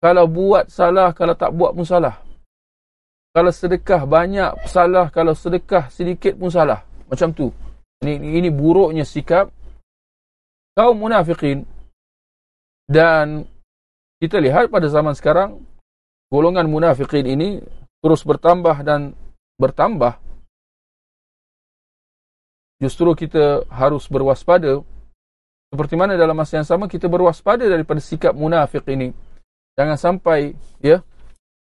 Kalau buat salah, kalau tak buat pun salah. Kalau sedekah banyak salah, kalau sedekah sedikit pun salah. Macam tu. Ini, ini buruknya sikap kaum munafikin. Dan kita lihat pada zaman sekarang, golongan munafikin ini terus bertambah dan bertambah. Justru kita harus berwaspada. Seperti mana dalam masa yang sama kita berwaspada daripada sikap munafik ini. Jangan sampai ya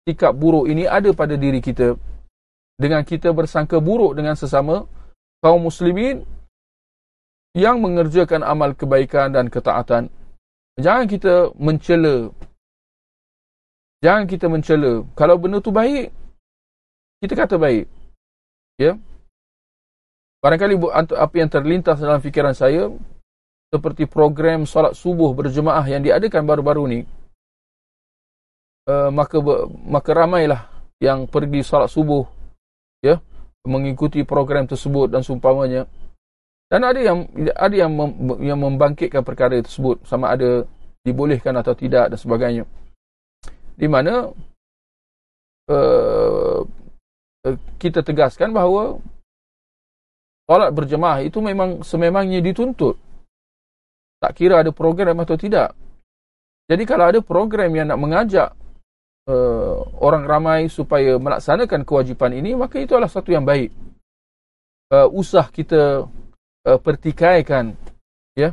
sikap buruk ini ada pada diri kita. Dengan kita bersangka buruk dengan sesama kaum muslimin yang mengerjakan amal kebaikan dan ketaatan jangan kita mencela. Jangan kita mencela. Kalau benda tu baik kita kata baik. Ya? Barangkali apa yang terlintas dalam fikiran saya seperti program solat subuh berjemaah yang diadakan baru-baru ni uh, maka maka ramailah yang pergi solat subuh ya? Mengikuti program tersebut dan seumpamanya dan ada yang ada yang mem, yang membangkitkan perkara tersebut sama ada dibolehkan atau tidak dan sebagainya di mana uh, kita tegaskan bahawa solat berjemaah itu memang sememangnya dituntut. Tak kira ada program atau tidak. Jadi kalau ada program yang nak mengajak uh, orang ramai supaya melaksanakan kewajipan ini, maka itu adalah satu yang baik. Uh, usah kita uh, pertikaikan, ya,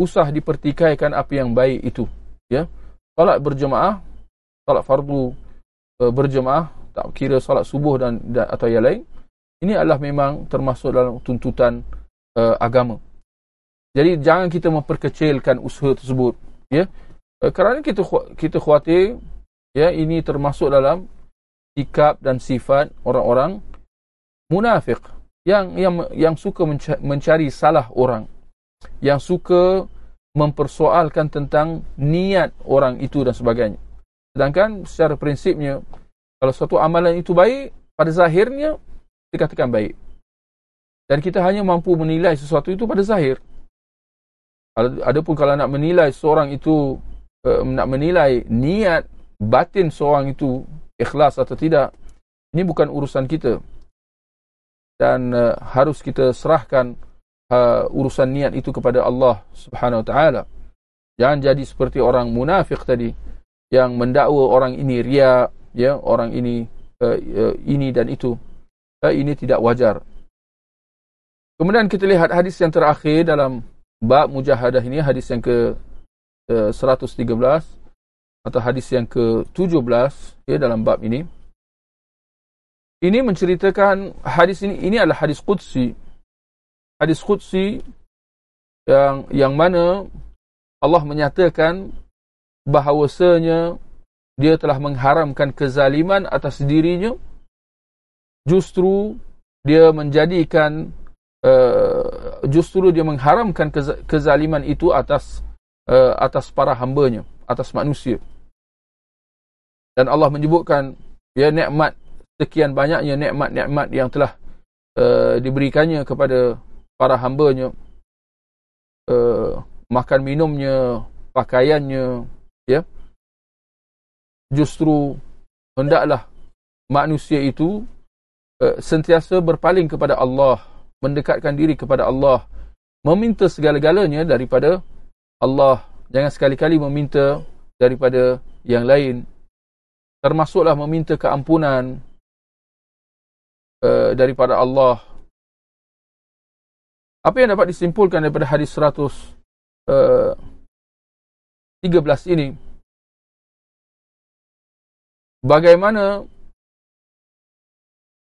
usah dipertikaikan apa yang baik itu, ya. Solat berjemaah, solat fardu uh, berjemaah, tak kira solat subuh dan, dan atau yang lain, ini adalah memang termasuk dalam tuntutan uh, agama. Jadi jangan kita memperkecilkan usaha tersebut, ya. Eh, kerana kita kita khuatir ya ini termasuk dalam sikap dan sifat orang-orang munafik yang yang yang suka mencari salah orang. Yang suka mempersoalkan tentang niat orang itu dan sebagainya. Sedangkan secara prinsipnya kalau suatu amalan itu baik pada zahirnya dikatakan baik. Dan kita hanya mampu menilai sesuatu itu pada zahir. Adapun kalau nak menilai seorang itu uh, nak menilai niat batin seorang itu ikhlas atau tidak ini bukan urusan kita dan uh, harus kita serahkan uh, urusan niat itu kepada Allah Subhanahu wa taala. Jangan jadi seperti orang munafik tadi yang mendakwa orang ini ria ya orang ini uh, uh, ini dan itu. Uh, ini tidak wajar. Kemudian kita lihat hadis yang terakhir dalam bab mujahadah ini hadis yang ke 113 atau hadis yang ke-17 ya dalam bab ini. Ini menceritakan hadis ini ini adalah hadis qudsi. Hadis qudsi yang yang mana Allah menyatakan bahawasanya dia telah mengharamkan kezaliman atas dirinya justru dia menjadikan uh, justru dia mengharamkan kezaliman itu atas uh, atas para hambanya, atas manusia. Dan Allah menyebutkan ya nikmat sekian banyaknya nikmat-nikmat yang telah uh, diberikannya kepada para hambanya. Uh, makan minumnya, pakaiannya, ya. Justru hendaklah manusia itu uh, sentiasa berpaling kepada Allah, mendekatkan diri kepada Allah, meminta segala-galanya daripada Allah jangan sekali-kali meminta daripada yang lain termasuklah meminta keampunan uh, daripada Allah. Apa yang dapat disimpulkan daripada hadis 100 uh, 13 ini? Bagaimana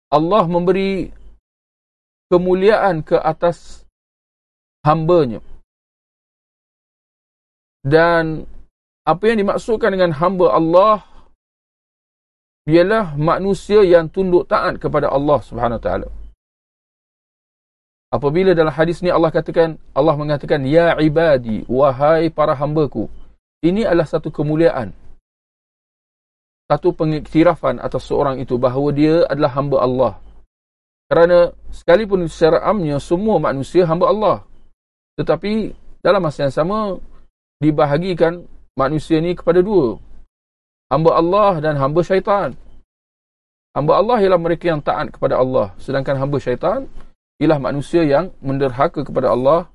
Allah memberi kemuliaan ke atas hambanya? Dan apa yang dimaksudkan dengan hamba Allah ialah manusia yang tunduk taat kepada Allah Subhanahu Wa Taala. Apabila dalam hadis ni Allah katakan Allah mengatakan ya ibadi wahai para hamba-Ku. Ini adalah satu kemuliaan. Satu pengiktirafan atas seorang itu bahawa dia adalah hamba Allah. Kerana sekalipun secara amnya semua manusia hamba Allah. Tetapi dalam masa yang sama dibahagikan manusia ni kepada dua. Hamba Allah dan hamba syaitan. Hamba Allah ialah mereka yang taat kepada Allah. Sedangkan hamba syaitan ialah manusia yang menderhaka kepada Allah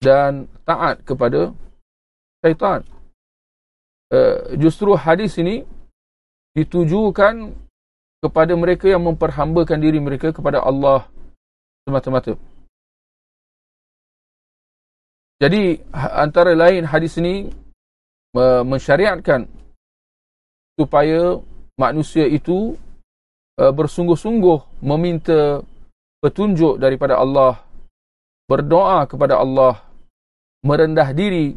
dan taat kepada syaitan. Uh, justru hadis ini ditujukan kepada mereka yang memperhambakan diri mereka kepada Allah semata-mata. Jadi antara lain hadis ini mensyariatkan supaya manusia itu bersungguh-sungguh meminta petunjuk daripada Allah, berdoa kepada Allah, merendah diri,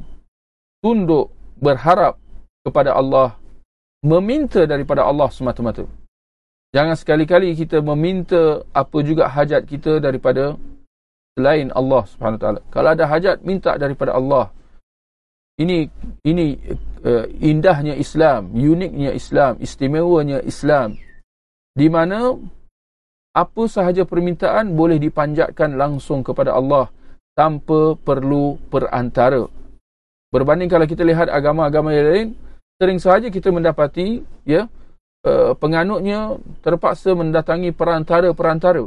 tunduk, berharap kepada Allah, meminta daripada Allah semata-mata. Jangan sekali-kali kita meminta apa juga hajat kita daripada selain Allah Subhanahu taala. Kalau ada hajat minta daripada Allah. Ini ini uh, indahnya Islam, uniknya Islam, istimewanya Islam. Di mana apa sahaja permintaan boleh dipanjatkan langsung kepada Allah tanpa perlu perantara. Berbanding kalau kita lihat agama-agama yang lain, sering sahaja kita mendapati ya uh, penganutnya terpaksa mendatangi perantara-perantara.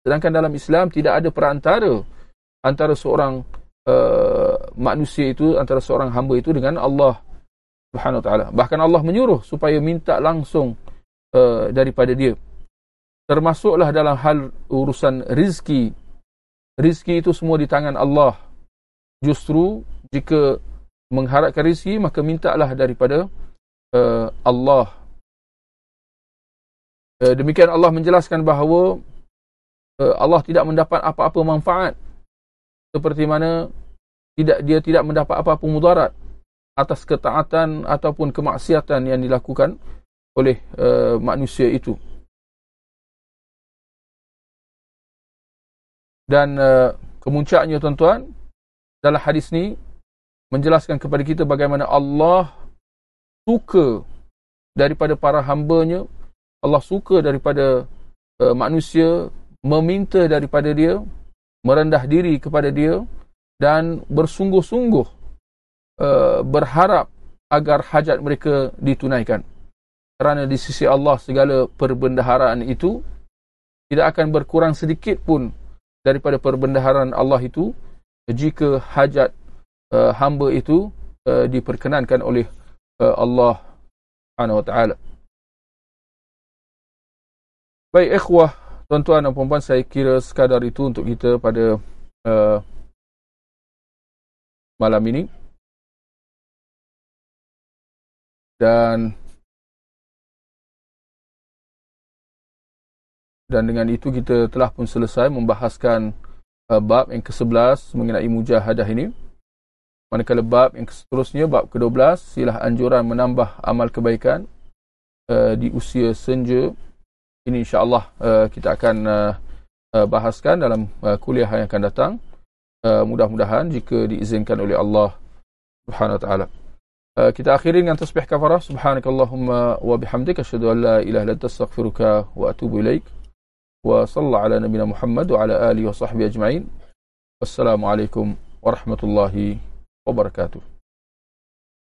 Sedangkan dalam Islam tidak ada perantara antara seorang uh, manusia itu antara seorang hamba itu dengan Allah Subhanahu taala. Bahkan Allah menyuruh supaya minta langsung uh, daripada dia. Termasuklah dalam hal urusan rizki. Rizki itu semua di tangan Allah. Justru jika mengharapkan rizki maka mintalah daripada uh, Allah. Uh, demikian Allah menjelaskan bahawa uh, Allah tidak mendapat apa-apa manfaat seperti mana tidak dia tidak mendapat apa-apa mudarat atas ketaatan ataupun kemaksiatan yang dilakukan oleh uh, manusia itu. Dan uh, kemuncaknya tuan-tuan dalam hadis ni menjelaskan kepada kita bagaimana Allah suka daripada para hambanya, Allah suka daripada uh, manusia meminta daripada dia, merendah diri kepada dia dan bersungguh-sungguh Uh, berharap agar hajat mereka ditunaikan. Kerana di sisi Allah segala perbendaharaan itu tidak akan berkurang sedikit pun daripada perbendaharaan Allah itu jika hajat uh, hamba itu uh, diperkenankan oleh uh, Allah taala. Baik ikhwah, tuan-tuan dan puan-puan saya kira sekadar itu untuk kita pada uh, malam ini. dan dan dengan itu kita telah pun selesai membahaskan uh, bab yang ke-11 mengenai mujahadah ini. Manakala bab yang seterusnya bab ke-12 silah anjuran menambah amal kebaikan uh, di usia senja. Ini insyaallah uh, kita akan uh, uh, bahaskan dalam uh, kuliah yang akan datang uh, mudah-mudahan jika diizinkan oleh Allah Subhanahu wa taala Uh, kita akhiri dengan tasbih kafarah subhanakallahumma wa bihamdika asyhadu an la ilaha illa anta astaghfiruka wa atubu ilaik wa sallallahu ala nabiyyina muhammad wa ala alihi wa sahbihi ajma'in wassalamu alaikum warahmatullahi wabarakatuh